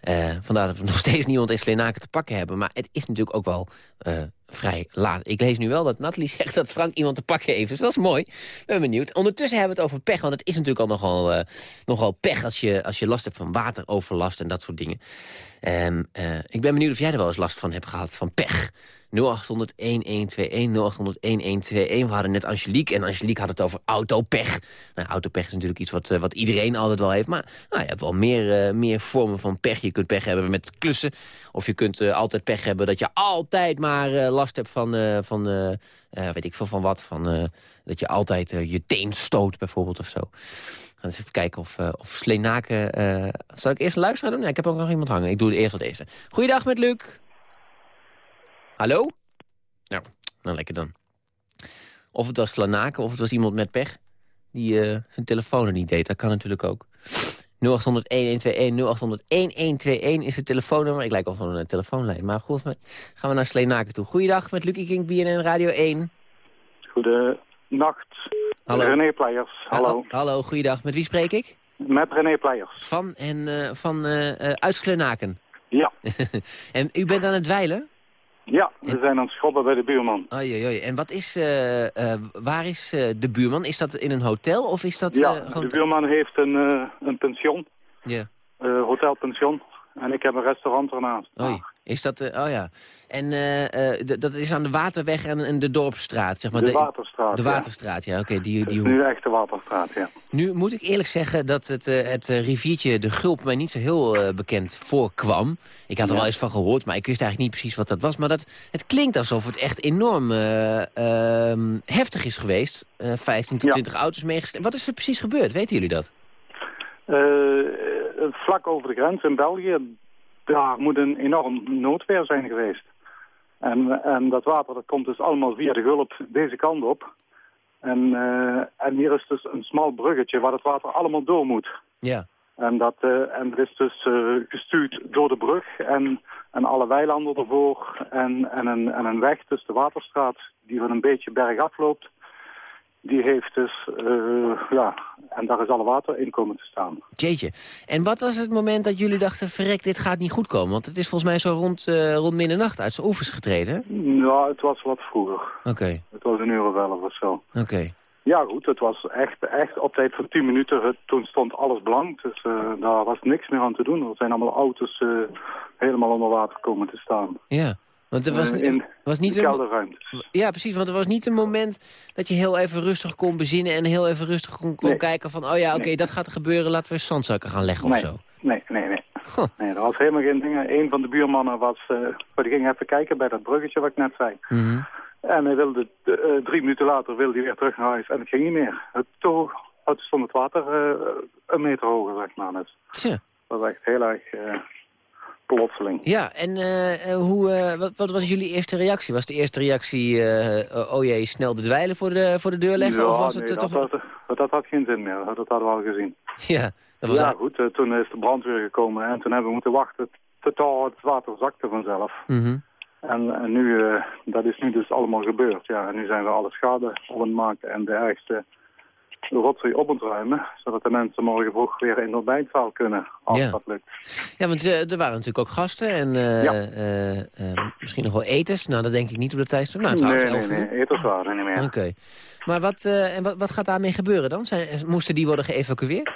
Eh, vandaar dat we nog steeds niemand in Sleenaken te pakken hebben. Maar het is natuurlijk ook wel eh, vrij laat. Ik lees nu wel dat Nathalie zegt dat Frank iemand te pakken heeft. Dus dat is mooi. Ik ben benieuwd. Ondertussen hebben we het over pech. Want het is natuurlijk al nogal, eh, nogal pech als je, als je last hebt van wateroverlast en dat soort dingen. Ehm, eh, ik ben benieuwd of jij er wel eens last van hebt gehad, van pech. 0800-1121, 0800-1121. We hadden net Angelique en Angelique had het over autopech. Nou, autopech is natuurlijk iets wat, eh, wat iedereen altijd wel heeft. Maar nou, je hebt wel meer, eh, meer vormen van pech. Je kunt pech hebben met klussen. Of je kunt eh, altijd pech hebben dat je altijd maar last hebt van, van weet ik veel van wat. Van, dat je altijd je teen stoot bijvoorbeeld of zo. Gaan eens even kijken of, of Sleenaken... eh, zal ik eerst een luisteraar doen? Ja, ik heb ook nog iemand hangen. Ik doe het eerst wat deze. Goeiedag met Luc. Hallo? Nou, nou lekker dan. Of het was Slanaken, of het was iemand met pech... die eh, zijn telefoon er niet deed. Dat kan natuurlijk ook. 0800-1121, 0800-1121 is het telefoonnummer. Ik lijk al van een telefoonlijn. Maar goed, gaan we naar Sleenaken toe. Goeiedag met Lucie King, BNN Radio 1. Goedenacht. Hallo. René Pleijers. Hallo. Ha- hallo, goeiedag. Met wie spreek ik? Met René Pleijers. Van en eh, van eh, eh, uit Sleenaken. Ja. en u bent aan het dweilen? Ja, we zijn aan het schrobben bij de buurman. Oei, oei, oei. En wat is, eh, eh, waar is eh, de buurman? Is dat in een hotel of is dat ja, gewoon... de buurman heeft een, een pension, Ja. eh, hotelpension. En ik heb een restaurant ernaast. Oei, is dat... eh, oh ja. En eh, eh, dat is aan de Waterweg en, en de Dorpsstraat, zeg maar. de Waterstraat. De. Waterstraat, ja. Oké, die, die nu echt de Waterstraat, ja. Nu moet ik eerlijk zeggen dat het, het riviertje De Gulp mij niet zo heel bekend voorkwam. Ik had er Ja. wel eens van gehoord, maar ik wist eigenlijk niet precies wat dat was. Maar dat, het klinkt alsof het echt enorm eh, ehm, heftig is geweest. Eh 15 tot Ja. 20 auto's meegesleept. Wat is er precies gebeurd? Weten jullie dat? Vlak over de grens in België, daar moet een enorm noodweer zijn geweest. En, en dat water dat komt dus allemaal via de gulp deze kant op. En, eh, en hier is dus een smal bruggetje waar het water allemaal door moet. Ja. En dat, eh, en het is dus eh, gestuurd door de brug en, en alle weilanden ervoor. En, en, een, en een weg, dus de Waterstraat, die van een beetje bergaf loopt. Die heeft dus, ja, en daar is alle water in komen te staan. Jeetje. En wat was het moment dat jullie dachten, verrek, dit gaat niet goed komen? Want het is volgens mij zo rond, eh, rond middernacht uit zijn oevers getreden. Ja, het was wat vroeger. Oké, Het was een uur of elf of zo. oké. Ja goed, het was echt, echt op tijd van 10 minuten. Het, toen stond alles blank, dus eh, daar was niks meer aan te doen. Er zijn allemaal auto's eh, helemaal onder water komen te staan. Ja. Want er was, Eh, in was niet een... Ja, precies, want er was niet een moment dat je heel even rustig kon bezinnen... en heel even rustig kon, kon Nee. kijken van... oh ja, oké, Nee. dat gaat gebeuren, laten we zandzakken gaan leggen of zo. Nee, nee, nee. Huh. Nee, er was helemaal geen dingen. Een van de buurmannen was, eh, die ging even kijken bij dat bruggetje wat ik net zei. Mhm. En hij wilde, eh, drie minuten later wilde hij weer terug naar huis en het ging niet meer. Het, toen het stond het water een meter hoger, zeg maar. Dus Tja. dat was echt heel erg plotseling. Ja, en eh, eh, hoe, eh, wat, wat was jullie eerste reactie? Was de eerste reactie, eh, oh jee, snel de dweilen voor de, voor de deur leggen? ja, of was nee, het dat, toch... had, dat had geen zin meer. Dat hadden we al gezien. Ja, dat was... ja, goed. toen is de brandweer gekomen en toen hebben we moeten wachten tot het water zakte vanzelf. Mhm. En, en nu, dat is nu dus allemaal gebeurd. Ja, en nu zijn we alle schade op aan het maken. En de ergste de rotzooi op moet ruimen. Zodat de mensen morgen vroeg weer in de ontbijtzaal kunnen, als Ja. dat lukt. Ja, want eh, er waren natuurlijk ook gasten en eh, Ja. eh, misschien nog wel eters. Nou, dat denk ik niet op de tijdstip. Nou, trouwens, nee, nee, nee, eters waren er niet meer. Oké. Maar wat, en wat, wat gaat daarmee gebeuren dan? Zijn, moesten die worden geëvacueerd?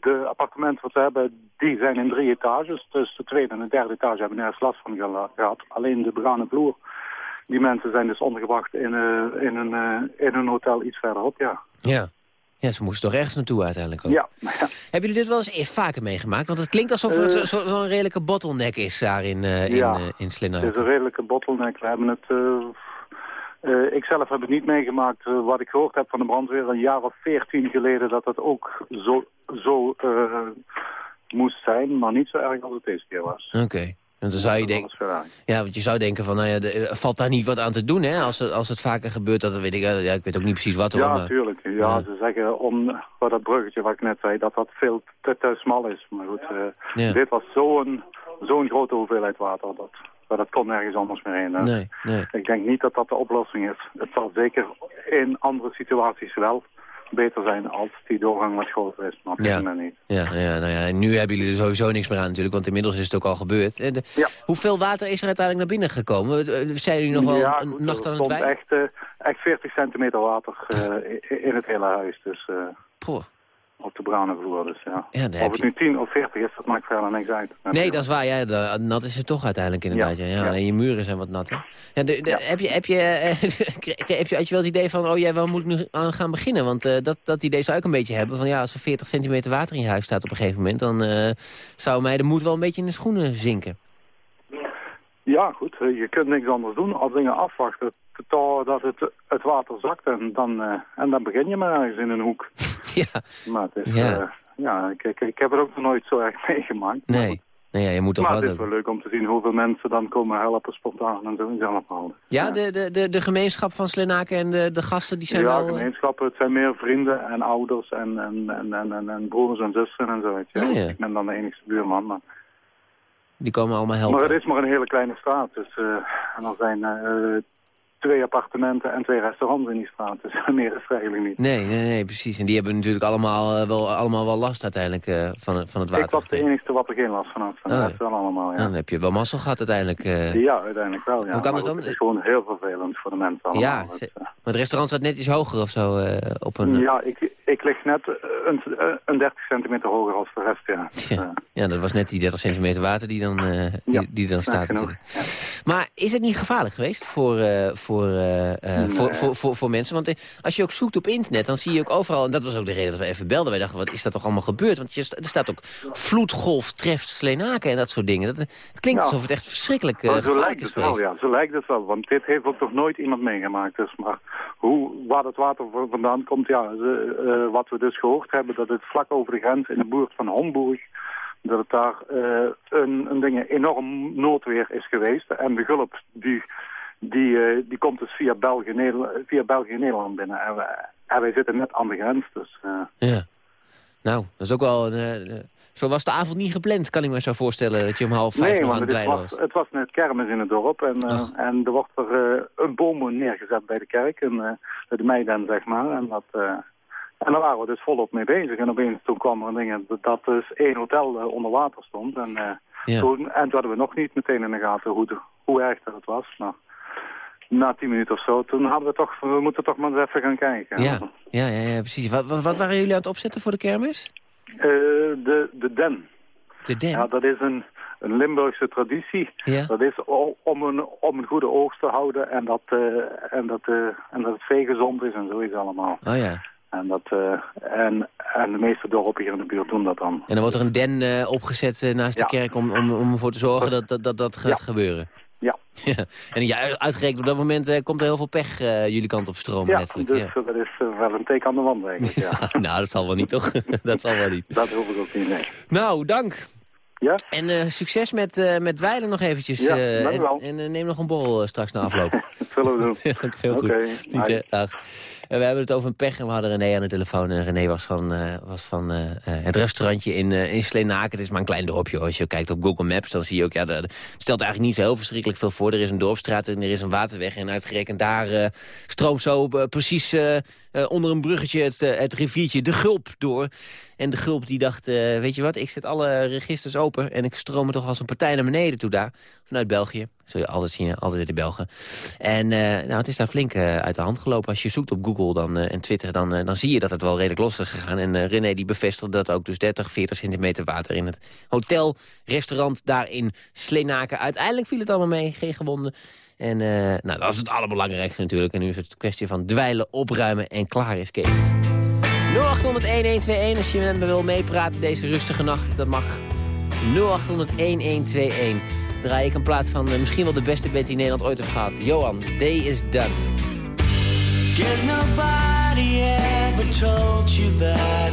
De, appartementen wat we hebben, die zijn in drie etages. Dus de tweede en de derde etage hebben nergens last van gehad. Alleen de begane vloer. Die mensen zijn dus ondergebracht in, eh, in, een, eh, in een hotel iets verderop, ja. Ja. Ja, ze moesten toch ergens naartoe uiteindelijk ook. Ja. Hebben jullie dit wel eens eerst vaker meegemaakt? Want het klinkt alsof het Eh. zo- zo'n redelijke bottleneck is daar in, in, Ja. in Het is een redelijke bottleneck. We hebben het... ik zelf heb het niet meegemaakt. Wat ik gehoord heb van de brandweer een jaar of veertien geleden... dat het ook zo, zo moest zijn, maar niet zo erg als het deze keer was. Oké. Want dan zou je denken... Ja, want je zou denken van, nou ja, de- eh, valt daar niet wat aan te doen, hè? Als, het- als het vaker gebeurt, dat weet ik, eh, ja, ik weet ook niet precies wat hoor. Ja, natuurlijk. Ja, Ja. ze zeggen om wat dat bruggetje wat ik net zei, dat dat veel te, te smal is. Maar goed, eh, Ja. dit was zo'n zo'n grote hoeveelheid water. Dat, dat, kon nergens anders meer heen. hè. Nee, nee. Ik denk niet dat dat de oplossing is. Het zal zeker in andere situaties wel beter zijn als die doorgang wat groter is. Maar Ja. niet. Ja, ja, nou ja, en nu hebben jullie er sowieso niks meer aan natuurlijk, want inmiddels is het ook al gebeurd. Eh, de- Ja. Hoeveel water is er uiteindelijk naar binnen gekomen? Eh, Zijn jullie nog wel ja, een goed, nacht aan het wei? echt, eh, echt 40 centimeter water in het hele huis. Dus. Op de bruine vloer. Dus, ja. Ja, of het je- nu 10 of 40 is, dat maakt verder niks uit. Nee, dat is waar. Ja, de- nat is het toch uiteindelijk inderdaad. Ja. Ja. Alleen je muren zijn wat nat, hè? Ja, de, de- Ja. Heb je, heb je, eh, heb je, had je wel het idee van, oh ja, waar moet ik nu aan gaan beginnen? Want eh, dat, dat idee zou ik een beetje hebben. Van ja, als er 40 centimeter water in je huis staat op een gegeven moment... dan eh, zou mij de moed wel een beetje in de schoenen zinken. Ja, goed. Je kunt niks anders doen als dingen afwachten totdat het, het water zakt. En dan, eh, en dan begin je maar ergens in een hoek. ja, Maar het is... Ja. Ja, ja ik, ik, ik heb het ook nog nooit zo erg meegemaakt. Nee. nee ja, je moet toch Maar het is wel leuk om te zien hoeveel mensen dan komen helpen spontaan en zo in allemaal. Ja, de, de, de, de gemeenschap van Slenaken en de, de gasten die zijn ja, wel... eh, gemeenschappen. Het zijn meer vrienden en ouders en, en, en, en, en, broers en zussen en zo. weet je. Ja, ja. Ik ben dan de enigste buurman. Maar, die komen allemaal helpen. maar het is maar een hele kleine straat. Dus, eh, en er zijn eh, twee appartementen en twee restaurants in die straat. Dus meer is eigenlijk niet. Nee, nee, nee, precies. En die hebben natuurlijk allemaal, eh, wel, allemaal wel last uiteindelijk eh, van, het- van het water. Ik was de enigste wat er geen last van had. De Oh, wel allemaal, ja. Dan heb je wel mazzel gehad uiteindelijk. eh. Ja, uiteindelijk wel. Ja. Hoe kan het dan? Het is gewoon heel vervelend voor de mensen allemaal. Ja, eh, Maar het restaurant staat net iets hoger of zo eh, op een... ja, ik, ik lig net een, een 30 centimeter hoger als de rest, ja. Dus, Ja. eh, Ja, dat was net die 30 centimeter water die dan, eh, die, Ja, die dan staat natuurlijk. Maar is het niet gevaarlijk geweest voor, eh, voor, eh, eh, voor, Nee. voor, voor, voor mensen? Want eh, als je ook zoekt op internet, dan zie je ook overal... en dat was ook de reden dat we even belden. Wij dachten, wat is dat toch allemaal gebeurd? Want je, er staat ook vloedgolf treft Slenaken en dat soort dingen. Dat, het klinkt alsof het echt verschrikkelijk maar zo lijkt is het wel, ja. Zo lijkt het wel, want dit heeft ook nog nooit iemand meegemaakt. Dus, maar hoe, waar het water vandaan komt, ja, wat we dus gehoord hebben, dat het vlak over de grens in de buurt van Homburg, dat het daar een, een ding, enorm noodweer is geweest. En de hulp, die, die, eh, die komt dus via België, Nederland, via België en Nederland binnen. En, wij- en wij zitten net aan de grens, dus... eh, Ja. Nou, dat is ook wel... een, eh, eh, zo was de avond niet gepland, kan ik me zo voorstellen. Dat je om half vijf Nee, nog aan het dweilen was, het was net kermis in het dorp en, en er wordt er een boom neergezet bij de kerk, een, eh, de Meiden zeg maar. En, dat, en daar waren we dus volop mee bezig. En opeens toen kwam er een ding dat, dus één hotel onder water stond. En, Ja. toen, en toen hadden we nog niet meteen in de gaten hoe, de- hoe erg dat het was. Maar na tien minuten of zo, toen hadden we toch, we moeten toch maar eens even gaan kijken. Ja, ja, ja, ja precies. Wat, wat, wat waren jullie aan het opzetten voor de kermis? Eh, de, de den. De den? Ja, dat is een, een Limburgse traditie. Ja. Dat is om een, om een goede oogst te houden en dat, eh, en, dat, eh, en dat het vee gezond is en zoiets allemaal. Oh ja. En, dat, en, en de meeste dorpen hier in de buurt doen dat dan. En dan wordt er een den opgezet naast Ja. de kerk om, om, om ervoor te zorgen dat dat, dat, dat gaat Ja. gebeuren. Ja. En ja, uitgerekend op dat moment eh, komt er heel veel pech eh, jullie kant op stromen ja dus Ja. dat is eh, wel een teken aan de wand eigenlijk. Ja. nou, dat zal wel niet, toch? dat zal wel niet. dat hoef ik ook niet, nee. Nou, dank. Ja? En succes met, met dweilen nog eventjes. Ja, en wel. en neem nog een borrel straks na afloop. Dat zullen we doen. Heel goed. Je, hi. dag. We hebben het over een pech en we hadden René aan de telefoon. En René was van, eh, was van eh, eh, het restaurantje in, eh in Sleenaken. Het is maar een klein dorpje. Als je kijkt op Google Maps, dan zie je ook... Ja, het stelt eigenlijk niet zo heel verschrikkelijk veel voor. Er is een dorpstraat en er is een waterweg. En uitgerekend daar stroomt zo precies onder een bruggetje het, het riviertje de Gulp door. En de Gulp die dacht, weet je wat, ik zet alle registers open... en ik stroom er toch als een partij naar beneden toe daar. Vanuit België. Zul je altijd zien, altijd de Belgen. En eh, nou, het is daar flink eh, uit de hand gelopen. Als je zoekt op Google dan, eh, en Twitter, dan, dan zie je dat het wel redelijk los is gegaan. En René die bevestigde dat ook dus 30, 40 centimeter water in het hotel, restaurant daar in Sleenaken. Uiteindelijk viel het allemaal mee, geen gewonden. En nou, dat is het allerbelangrijkste natuurlijk. En nu is het kwestie van dweilen, opruimen en klaar is Kees. 0800-1121 als je met me wil meepraten deze rustige nacht. Dat mag. 0800-1121. Draai ik een plaat van eh, misschien wel de beste band die Nederland ooit heeft gehad. Johan, Day is Done. Guess nobody ever told you that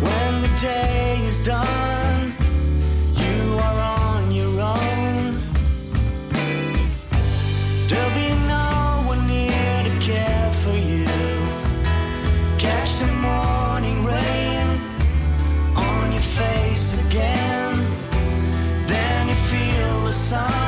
when the day is done, you are on sun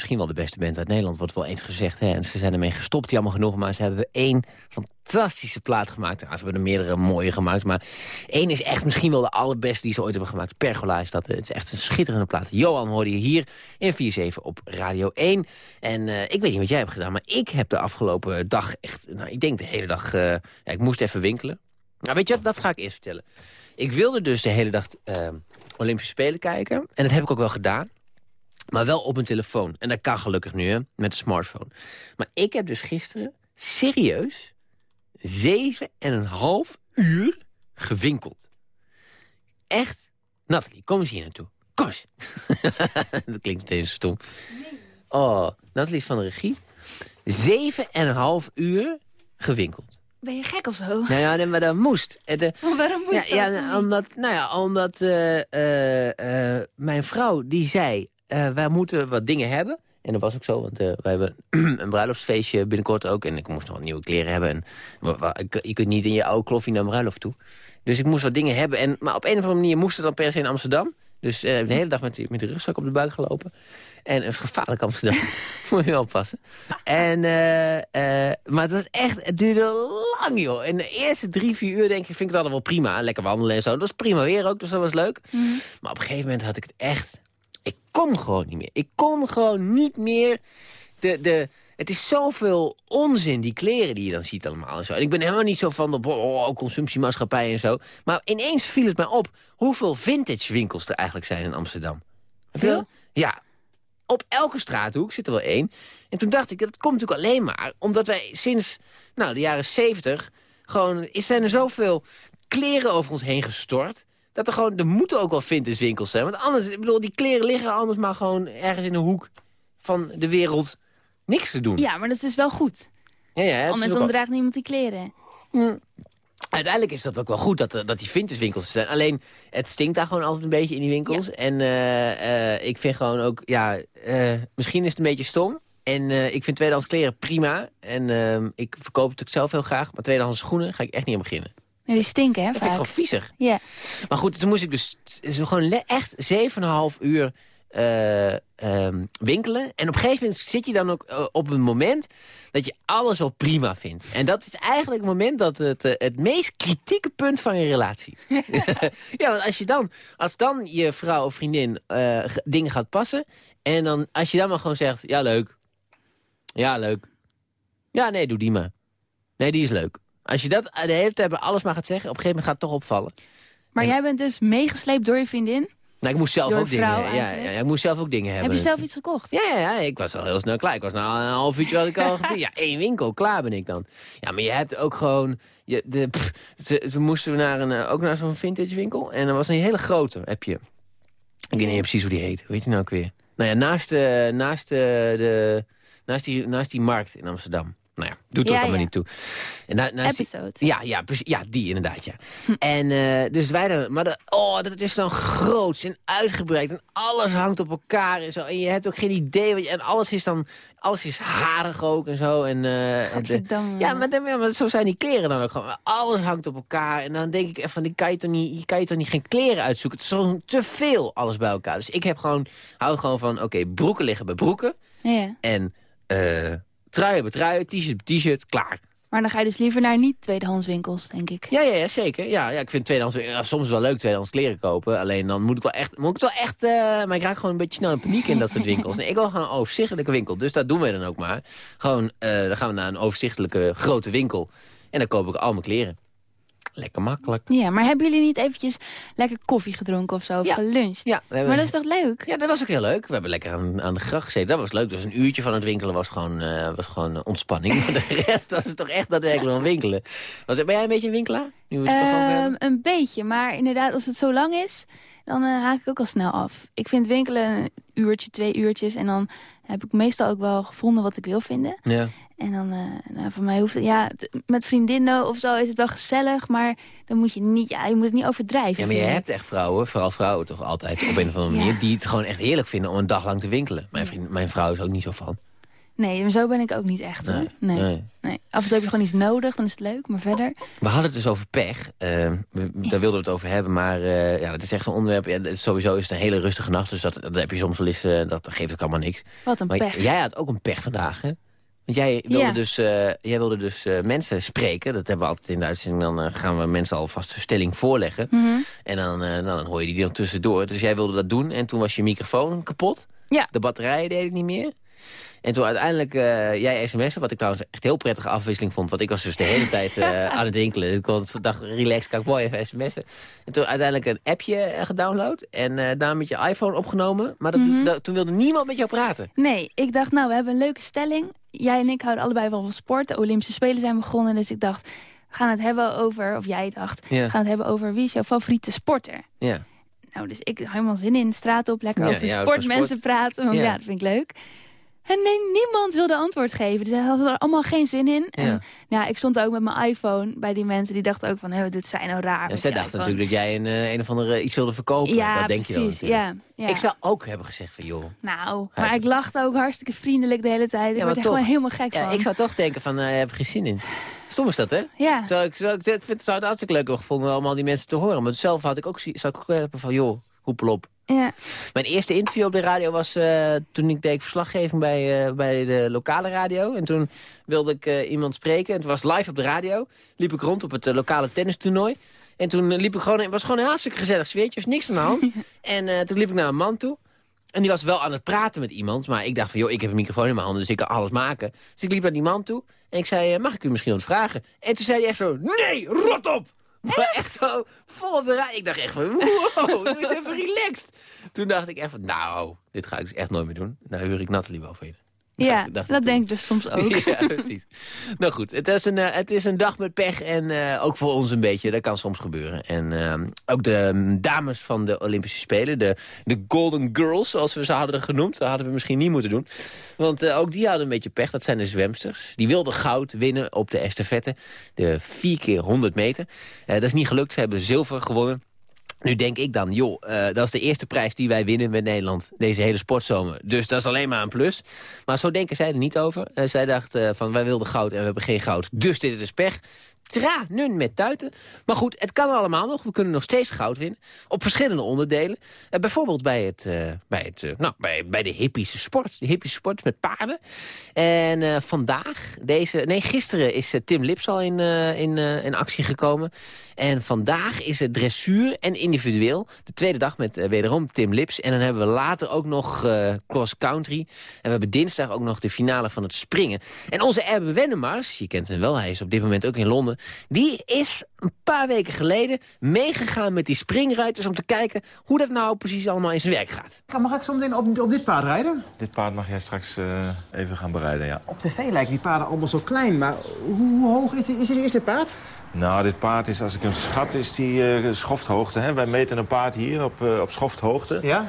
Misschien wel de beste band uit Nederland, wordt wel eens gezegd. Hè? En ze zijn ermee gestopt, jammer genoeg. Maar ze hebben één fantastische plaat gemaakt. Ja, ze hebben er meerdere mooie gemaakt. Maar één is echt misschien wel de allerbeste die ze ooit hebben gemaakt. Pergola is dat. Het is echt een schitterende plaat. Johan hoorde je hier in 4-7 op Radio 1. En eh, ik weet niet wat jij hebt gedaan. Maar ik heb de afgelopen dag echt... Nou, ik denk de hele dag... eh, ja, ik moest even winkelen. Nou, weet je wat? Dat ga ik eerst vertellen. Ik wilde dus de hele dag eh, Olympische Spelen kijken. En dat heb ik ook wel gedaan. Maar wel op een telefoon. En dat kan gelukkig nu, hè, met een smartphone. Maar ik heb dus gisteren serieus zeven en een half uur gewinkeld. Echt. Nathalie, kom eens hier naartoe. Kom eens. dat klinkt meteen stom. Oh, Nathalie is van de regie. Zeven en een half uur gewinkeld. Ben je gek of zo? Nou ja, nee, maar dat moest. En de- Waarom moest ja, dat? ja, omdat, nou ja, omdat eh, eh, eh, mijn vrouw die zei, eh, wij moeten wat dingen hebben. En dat was ook zo, want eh, wij hebben een bruiloftsfeestje binnenkort ook. En ik moest nog wat nieuwe kleren hebben. En, je kunt niet in je oude kloffie naar een bruiloft toe. Dus ik moest wat dingen hebben. En, maar op een of andere manier moest het dan per se in Amsterdam. Dus eh, de hele dag met, die- met de rugzak op de buik gelopen. En het is gevaarlijk Amsterdam. Moet je oppassen. En, maar het was echt, het duurde lang joh. En de eerste drie, vier uur denk ik, vind ik dat wel prima. Lekker wandelen en zo. Dat was prima weer ook, dus dat was leuk. Maar op een gegeven moment had ik het echt... Ik kon gewoon niet meer. Ik kon gewoon niet meer... De, de, het is zoveel onzin, die kleren die je dan ziet allemaal. En, zo. en ik ben helemaal niet zo van de oh, consumptiemaatschappij en zo. Maar ineens viel het mij op hoeveel vintage winkels er eigenlijk zijn in Amsterdam. Veel? Ja, op elke straathoek zit er wel één. En toen dacht ik, dat komt natuurlijk alleen maar... omdat wij sinds nou, de jaren zeventig... gewoon is, zijn er zoveel kleren over ons heen gestort... dat er gewoon, er moeten ook wel winkels zijn. Want anders, ik bedoel, die kleren liggen anders maar gewoon... ergens in een hoek van de wereld niks te doen. Ja, maar dat is dus wel goed. ja, ja, Anders dan draagt niemand die kleren. Uiteindelijk is dat ook wel goed dat, er- dat die vintage winkels er zijn. Alleen, het stinkt daar gewoon altijd een beetje in die winkels. En eh, eh, ik vind gewoon ook, ja, eh, misschien is het een beetje stom. En eh, ik vind tweedehands kleren prima. En ehm, ik verkoop het ook zelf heel graag. Maar tweedehands schoenen ga ik echt niet aan beginnen. Ja, die stinken, hè, Dat vind ik vaak. gewoon viezig. Ja. Maar goed, toen moest ik dus gewoon echt 7,5 uur eh, ehm, winkelen. En op een gegeven moment zit je dan ook eh, op een moment dat je alles al prima vindt. En dat is eigenlijk het moment dat het, eh, het meest kritieke punt van je relatie. ja, want als je dan, als dan je vrouw of vriendin ge- dingen gaat passen... en dan, als je dan maar gewoon zegt, ja leuk. Ja, leuk. Ja, nee, doe die maar. Nee, die is leuk. Als je dat de hele tijd bij alles maar gaat zeggen... op een gegeven moment gaat het toch opvallen. Maar En- jij bent dus meegesleept door je vriendin. Nou, ik moest zelf ook dingen ja, ja, ik moest zelf ook dingen hebben. Heb je zelf iets gekocht? Ja, ja, ja, ik was al heel snel klaar. Ik was na een half uurtje had ik al gepikt. Ja, één winkel, klaar ben ik dan. Ja, maar je hebt ook gewoon... Je, de, pff, ze, ze moesten we naar een, eh, ook naar zo'n vintage winkel. En er was een hele grote, heb je... Ik weet niet precies hoe die heet. Hoe heet die nou ook weer? Nou ja, naast, eh, naast, eh, de, naast, die, naast die markt in Amsterdam. Nou ja, doet er Ja, allemaal ja. niet toe. En na, die- Episode. ja, ja, precies, ja, die inderdaad, ja. En eh, dus wij dan, maar dat, oh, dat is dan groot en uitgebreid en alles hangt op elkaar en zo. En je hebt ook geen idee, wat je, en alles is dan, alles is harig ook en zo. En, eh, en de- ja, maar, dan- ja, maar zo zijn die kleren dan ook gewoon. Alles hangt op elkaar en dan denk ik echt van, die kan je toch niet, je kan je toch niet geen kleren uitzoeken. Het is gewoon te veel alles bij elkaar. Dus ik heb gewoon, hou gewoon van, oké, broeken liggen bij broeken Ja. en eh truien bij truien, t-shirt t-shirt, klaar. Maar dan ga je dus liever naar niet tweedehands winkels, denk ik. Ja, ja, ja zeker. Ja, ja, ik vind tweedehands ja, soms wel leuk tweedehands kleren kopen. Alleen dan moet ik wel echt, moet ik het wel echt, eh, maar ik raak gewoon een beetje snel in paniek in dat soort winkels. Nee, ik wil gewoon een overzichtelijke winkel. Dus dat doen we dan ook maar. Gewoon, eh, dan gaan we naar een overzichtelijke grote winkel. En dan koop ik al mijn kleren. Lekker makkelijk. Ja, maar hebben jullie niet eventjes lekker koffie gedronken of zo? Of Ja. geluncht? Ja, hebben, Maar dat is toch leuk? ja, dat was ook heel leuk. We hebben lekker aan, aan de gracht gezeten. Dat was leuk. Dus een uurtje van het winkelen was gewoon, eh, was gewoon ontspanning. Maar de rest was het toch echt daadwerkelijk wel winkelen. Was, ben jij een beetje een winkelaar? Nu we het toch over Ehm, een beetje, maar inderdaad, als het zo lang is, dan eh, haak ik ook al snel af. Ik vind winkelen een uurtje, twee uurtjes en dan heb ik meestal ook wel gevonden wat ik wil vinden. Ja. En dan, eh, nou, voor mij hoeft het, ja, met vriendinnen of zo is het wel gezellig, maar dan moet je niet, ja, je moet het niet overdrijven. Ja, maar je hebt echt vrouwen, vooral vrouwen toch altijd op een of andere Ja. manier... die het gewoon echt heerlijk vinden om een dag lang te winkelen. Mijn, vriend, mijn vrouw is ook niet zo van. Nee, maar zo ben ik ook niet echt hoor. Nee, Nee. nee. nee. Af en toe heb je gewoon iets nodig, dan is het leuk. Maar verder... We hadden het dus over pech. Eh, we- daar wilden we het over hebben. Maar eh, ja, dat is echt een onderwerp. Ja, sowieso is het een hele rustige nacht. Dus dat, dat heb je soms wel eens. eh, dat geeft ook allemaal niks. Wat een maar pech. jij had ook een pech vandaag, hè? Want jij wilde Ja. dus, eh, jij wilde dus eh, mensen spreken. Dat hebben we altijd in de uitzending. Dan eh, gaan we mensen alvast een stelling voorleggen. Mhm. En dan, eh, dan hoor je die dan tussendoor. Dus jij wilde dat doen. En toen was je microfoon kapot. Ja. De batterijen deed ik niet meer. En toen uiteindelijk eh, jij sms'en, wat ik trouwens echt heel prettige afwisseling vond. Want ik was dus de hele tijd eh, aan het winkelen. Ik kon- dacht, relax, kan ik mooi even sms'en. En toen uiteindelijk een appje eh, gedownload. En daar met je iPhone opgenomen. Maar dat, Mhm. dat- toen wilde niemand met jou praten. Nee, ik dacht, nou, we hebben een leuke stelling. Jij en ik houden allebei wel van sport. De Olympische Spelen zijn begonnen. Dus ik dacht, we gaan het hebben over... Of jij dacht, Ja. we gaan het hebben over wie is jouw favoriete sporter. Ja. Nou, dus ik helemaal zin in, de straat op, lekker Ja, over sport. praten. Want ja. dat vind ik leuk. En nee, niemand wilde antwoord geven. Dus ze hadden er allemaal geen zin in. En Ja. ja, ik stond ook met mijn iPhone bij die mensen. Die dachten ook van, hé, wat doet zij nou raar. Met zij dachten natuurlijk dat jij een, eh, een of andere iets wilde verkopen. Ja, dat denk je dan precies. Ja, ja. Ik zou ook hebben gezegd van, joh... Nou, maar ik lachte ook hartstikke vriendelijk de hele tijd. Ik Ja, werd er gewoon toch. helemaal gek Ja, van. ik zou toch denken van, eh, ik heb er geen zin in. Stom is dat, hè? Ja. Ik, ik, ik vind, zou het hartstikke leuk hebben gevonden om al die mensen te horen. Maar zelf had ik ook, zou ik ook hebben van, joh, hoepel op. Ja. Mijn eerste interview op de radio was eh, toen ik deed verslaggeving bij, eh, bij de lokale radio. En toen wilde ik eh, iemand spreken. Het was live op de radio. Liep ik rond op het lokale tennistoernooi. En toen liep ik gewoon, het was gewoon een hartstikke gezellig sfeertje. Er was niks aan de hand. en toen liep ik naar een man toe. En die was wel aan het praten met iemand. Maar ik dacht van, joh, ik heb een microfoon in mijn handen, dus ik kan alles maken. Dus ik liep naar die man toe. En ik zei, mag ik u misschien wat vragen? En toen zei hij echt zo, nee, rot op! Maar echt zo, vol op de rij. Ik dacht echt van, wow, doe eens even relaxed. Toen dacht ik echt van, nou, dit ga ik dus echt nooit meer doen. Nou huur ik Nathalie wel voor je. Ja, dat denk ik dus soms ook. Ja, precies. Nou goed, het is een, eh, het is een dag met pech en eh, ook voor ons een beetje. Dat kan soms gebeuren. En ehm, ook de mm, dames van de Olympische Spelen, de, de Golden Girls, zoals we ze hadden genoemd. Dat hadden we misschien niet moeten doen. Want eh, ook die hadden een beetje pech. Dat zijn de zwemsters. Die wilden goud winnen op de estafette. De 4 keer 100 meter. Eh, dat is niet gelukt. Ze hebben zilver gewonnen. Nu denk ik dan, joh, eh, dat is de eerste prijs die wij winnen met Nederland. Deze hele sportzomer. Dus dat is alleen maar een plus. Maar zo denken zij er niet over. Eh, zij dachten eh, van, wij wilden goud en we hebben geen goud. Dus dit is pech. Tranen met tuiten. Maar goed, het kan allemaal nog. We kunnen nog steeds goud winnen. Op verschillende onderdelen. Eh, bijvoorbeeld bij, het, eh, bij, het, eh, nou, bij, bij de hippische sport. De hippische sport met paarden. En vandaag, deze, nee, gisteren is Tim Lips al in, in, in actie gekomen. En vandaag is het dressuur en individueel. De tweede dag met wederom Tim Lips. En dan hebben we later ook nog cross country. En we hebben dinsdag ook nog de finale van het springen. En onze Erbe Wennemars, je kent hem wel, hij is op dit moment ook in Londen. Die is een paar weken geleden meegegaan met die springruiters... om te kijken hoe dat nou precies allemaal in zijn werk gaat. Mag ik zo meteen op, op dit paard rijden? Dit paard mag jij straks eh, even gaan bereiden, ja. Op tv lijken die paarden allemaal zo klein, maar hoe, hoe hoog is, die, is, dit, is dit paard? Nou, dit paard is, als ik hem schat, is die eh, schofthoogte. Hè? Wij meten een paard hier op, eh, op schofthoogte. Ja?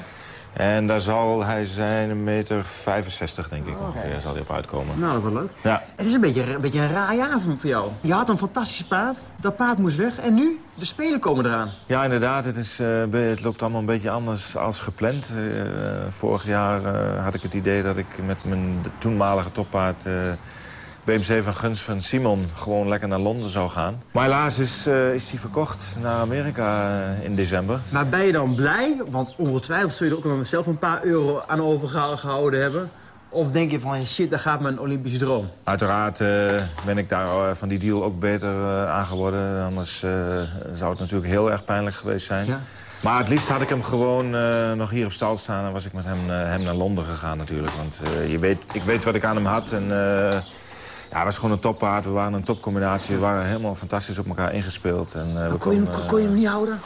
En daar zal hij zijn een meter 65, denk ik ongeveer, zal hij op uitkomen. Nou, dat wel leuk. Ja, Het is een beetje, een beetje een raar jaar voor jou. Je had een fantastisch paard, dat paard moest weg en nu? De Spelen komen eraan. ja inderdaad, het, is, eh, het loopt allemaal een beetje anders als gepland. Eh, vorig jaar eh, had ik het idee dat ik met mijn toenmalige toppaard... BMC van Guns van Simon gewoon lekker naar Londen zou gaan. Maar helaas is, eh, is die verkocht naar Amerika eh, in december. Maar ben je dan blij? Want ongetwijfeld zul je er ook nog zelf een paar euro aan overgehouden hebben. Of denk je van, shit, daar gaat mijn Olympische droom. Uiteraard eh, ben ik daar van die deal ook beter aan geworden. Anders zou het natuurlijk heel erg pijnlijk geweest zijn. Ja. Maar het liefst had ik hem gewoon nog hier op stal staan... en was ik met hem, hem naar Londen gegaan natuurlijk. Want je weet, ik weet wat ik aan hem had. En, ja, het was gewoon een toppaard. We waren een topcombinatie. We waren helemaal fantastisch op elkaar ingespeeld. En, eh, we Kon je, hem, kon je hem niet houden?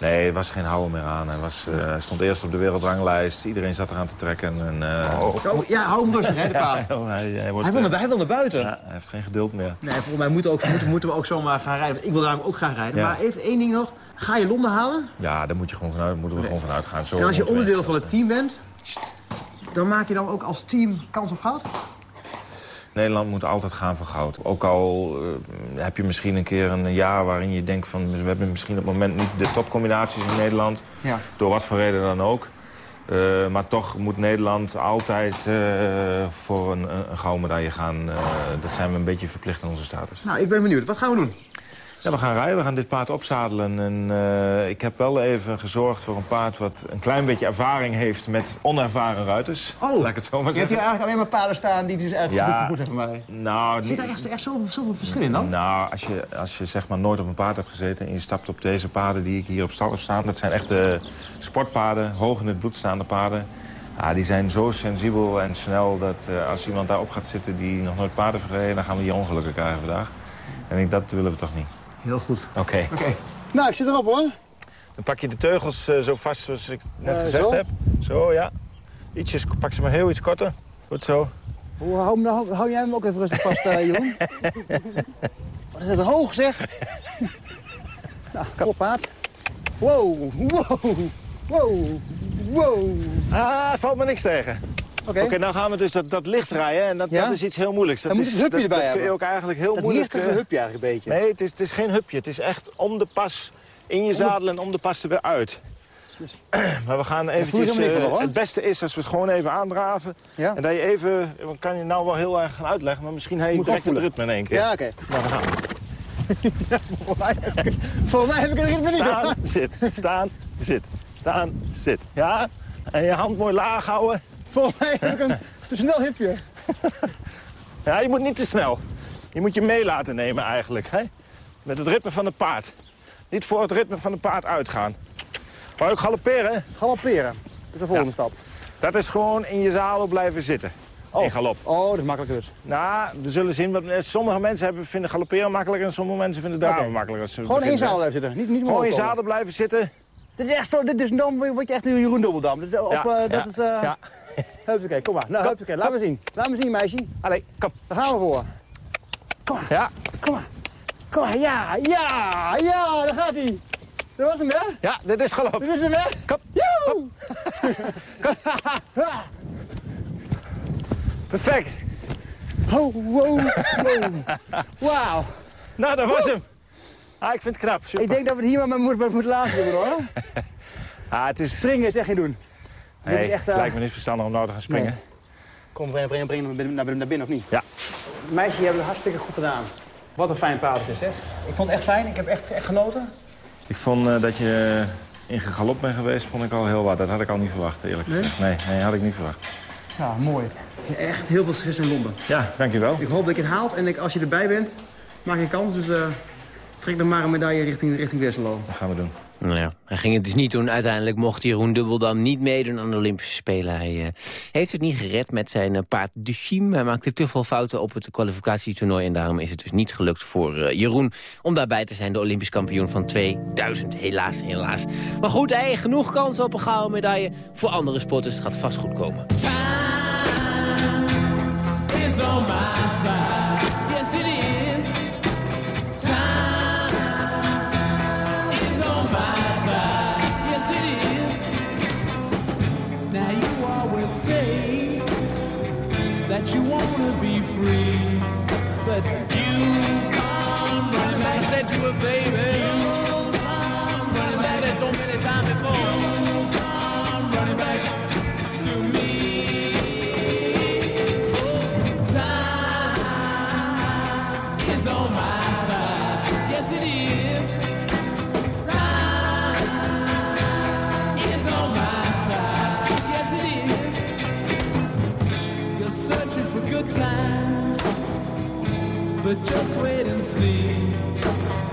Nee, er was geen houden meer aan. Hij was, eh, stond eerst op de wereldranglijst. Iedereen zat eraan te trekken. En, eh, Oh, ja, hou hem rustig, hè, de paard. hij, hij, hij wordt, Hij wil, eh, naar, hij wil naar buiten. ja, hij heeft geen geduld meer. Nee, volgens mij moeten, ook, moeten, moeten we ook zomaar gaan rijden. Ik wil namelijk ook gaan rijden. Ja. Maar even één ding nog. Ga je Londen halen? Ja, daar moet je gewoon vanuit, moeten we gewoon vanuit gaan. Zo en als je onderdeel van het team bent... dan maak je dan ook als team kans op goud? Nederland moet altijd gaan voor goud. Ook al eh, heb je misschien een keer een jaar waarin je denkt van... we hebben misschien op het moment niet de topcombinaties in Nederland. Ja. Door wat voor reden dan ook. Eh, maar toch moet Nederland altijd eh, voor een, een gouden medaille gaan. Dat zijn we een beetje verplicht aan onze status. Nou, ik ben benieuwd. Wat gaan we doen? Ja, we gaan rijden. We gaan dit paard opzadelen. En eh, ik heb wel even gezorgd voor een paard wat een klein beetje ervaring heeft met onervaren ruiters. Oh, Laat ik het zo maar je hebt hier zeggen. eigenlijk alleen maar paarden staan die dus eigenlijk Ja. goed zijn voor mij. Nou, Zit daar echt, echt zoveel, zoveel verschil in dan? Nou, als je, als je zeg maar nooit op een paard hebt gezeten... en je stapt op deze paarden die ik hier op stal heb staan... dat zijn echte sportpaarden, hoog in het bloed staande paarden. Ja, die zijn zo sensibel en snel dat eh, als iemand daarop gaat zitten... die nog nooit paarden heeft gereden... dan gaan we hier ongelukken krijgen vandaag. En ik, dat willen we toch niet. Heel goed. Oké. Oké. Nou, ik zit erop hoor. Dan pak je de teugels eh, zo vast zoals ik net Eh, gezegd zo? heb. Zo, ja. Ietsjes, pak ze maar heel iets korter. Goed zo. Hoe, hou, nou- hou jij hem ook even rustig vast, eh Jeroen? Wat is het hoog zeg. nou, kom paard. Wow, wow, wow, wow. Ah, valt me niks tegen. Oké. Nou gaan we dus dat, dat licht rijden en dat, Ja? dat is iets heel moeilijks. Dat Dan is, moet je het hupje dat, erbij dat kun je ook eigenlijk heel Dat moeilijk... lichtige eh, hupje eigenlijk een beetje. Nee, het is, het is geen hupje. Het is echt om de pas in je zadel en om de pas er weer uit. Maar we gaan eventjes... van, eh, hoor. het beste is als we het gewoon even aandraven. Ja? En dat je even... Ik kan je nou wel heel erg gaan uitleggen, maar misschien heb je direct het ritme in één keer. Ja, oké. Maar we gaan. Ik- Volgens mij heb ik het ritme niet. Staan, zit, staan, zit, staan, zit. Ja? En je hand mooi laag houden. Volgens mij heb ik een te snel hupje. Ja, je moet niet te snel. Je moet je mee laten nemen eigenlijk. Hè? Met het ritme van het paard. Niet voor het ritme van het paard uitgaan. Maar ook galopperen, Galopperen. Dat is de volgende stap. dat is gewoon in je zadel blijven zitten. In galop. Oh, dat is makkelijk dus. Nou, we zullen zien. Wat, eh, sommige mensen hebben, vinden galopperen makkelijker en sommige mensen vinden draven makkelijker. Gewoon in zadel blijven zitten. Niet, niet Gewoon in zadel blijven zitten. Dit is echt zo, dit is, dan word je echt een Jeroen Dubbeldam. Dus op, Ja, eh, dat is, eh ja. Kom maar. Nou, huppakee, laat me zien. Laat me zien, meisje. Allee, kom. Daar gaan we voor. Kom maar, Ja, kom maar. Kom maar, ja, ja, ja, daar gaat hij. Dat was hem, hè? ja dit is galop. Dit is hem, hè? Kom. Joe! Perfect. Wow, wow, wow. Wauw. Nou, dat was hem. Ah, ik vind het knap. Super. Ik denk dat we het hier maar mee moeten, moeten laten doen, hoor. Ah, het is... Springen is echt geen doen. Nee, Dit is echt... eh, lijkt me niet verstandig om nou te gaan springen. Nee. Kom, breng, breng, breng hem naar binnen, naar binnen, of niet? Ja. Meisje, je hebt het hartstikke goed gedaan. Wat een fijn paard het is, hè? Ik vond het echt fijn. Ik heb echt, echt genoten. Ik vond eh, dat je in galop bent geweest, vond ik al heel wat. Dat had ik al niet verwacht, eerlijk Nee? gezegd. Nee, nee, had ik niet verwacht. Ja, mooi. Echt heel veel succes in Londen. Ja, dankjewel. Ik hoop dat je het haalt en ik, als je erbij bent, maak je kans. Dus eh, trek dan maar een medaille richting, richting Westerlo. Dat gaan we doen. Nou ja, hij ging het dus niet doen. Uiteindelijk mocht Jeroen Dubbeldam niet meedoen aan de Olympische Spelen. Hij eh, heeft het niet gered met zijn eh, paard Duchim. Hij maakte te veel fouten op het kwalificatietoernooi... en daarom is het dus niet gelukt voor eh, Jeroen om daarbij te zijn. De Olympisch kampioen van 2000. Helaas, helaas. Maar goed, hij heeft genoeg kansen op een gouden medaille voor andere sporters. Het gaat vast goed komen. is on my side. You wanna be free, but but just wait and see.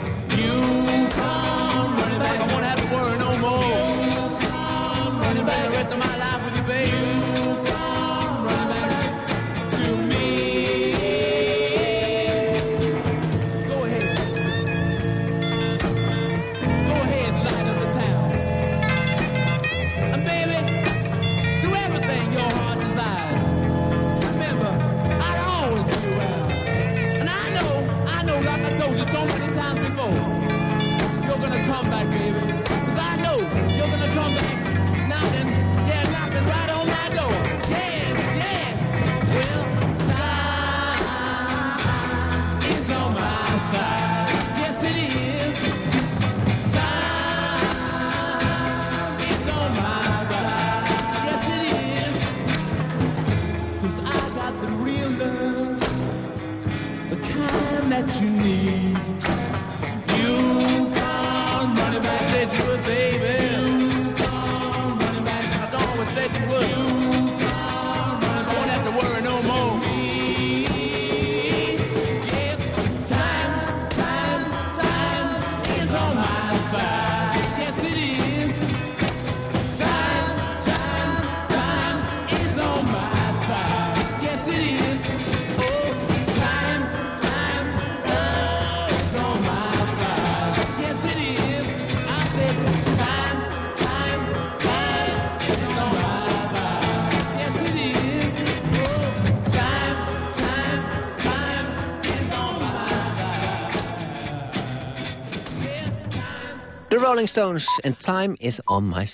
Rolling Stones en Time is on my side.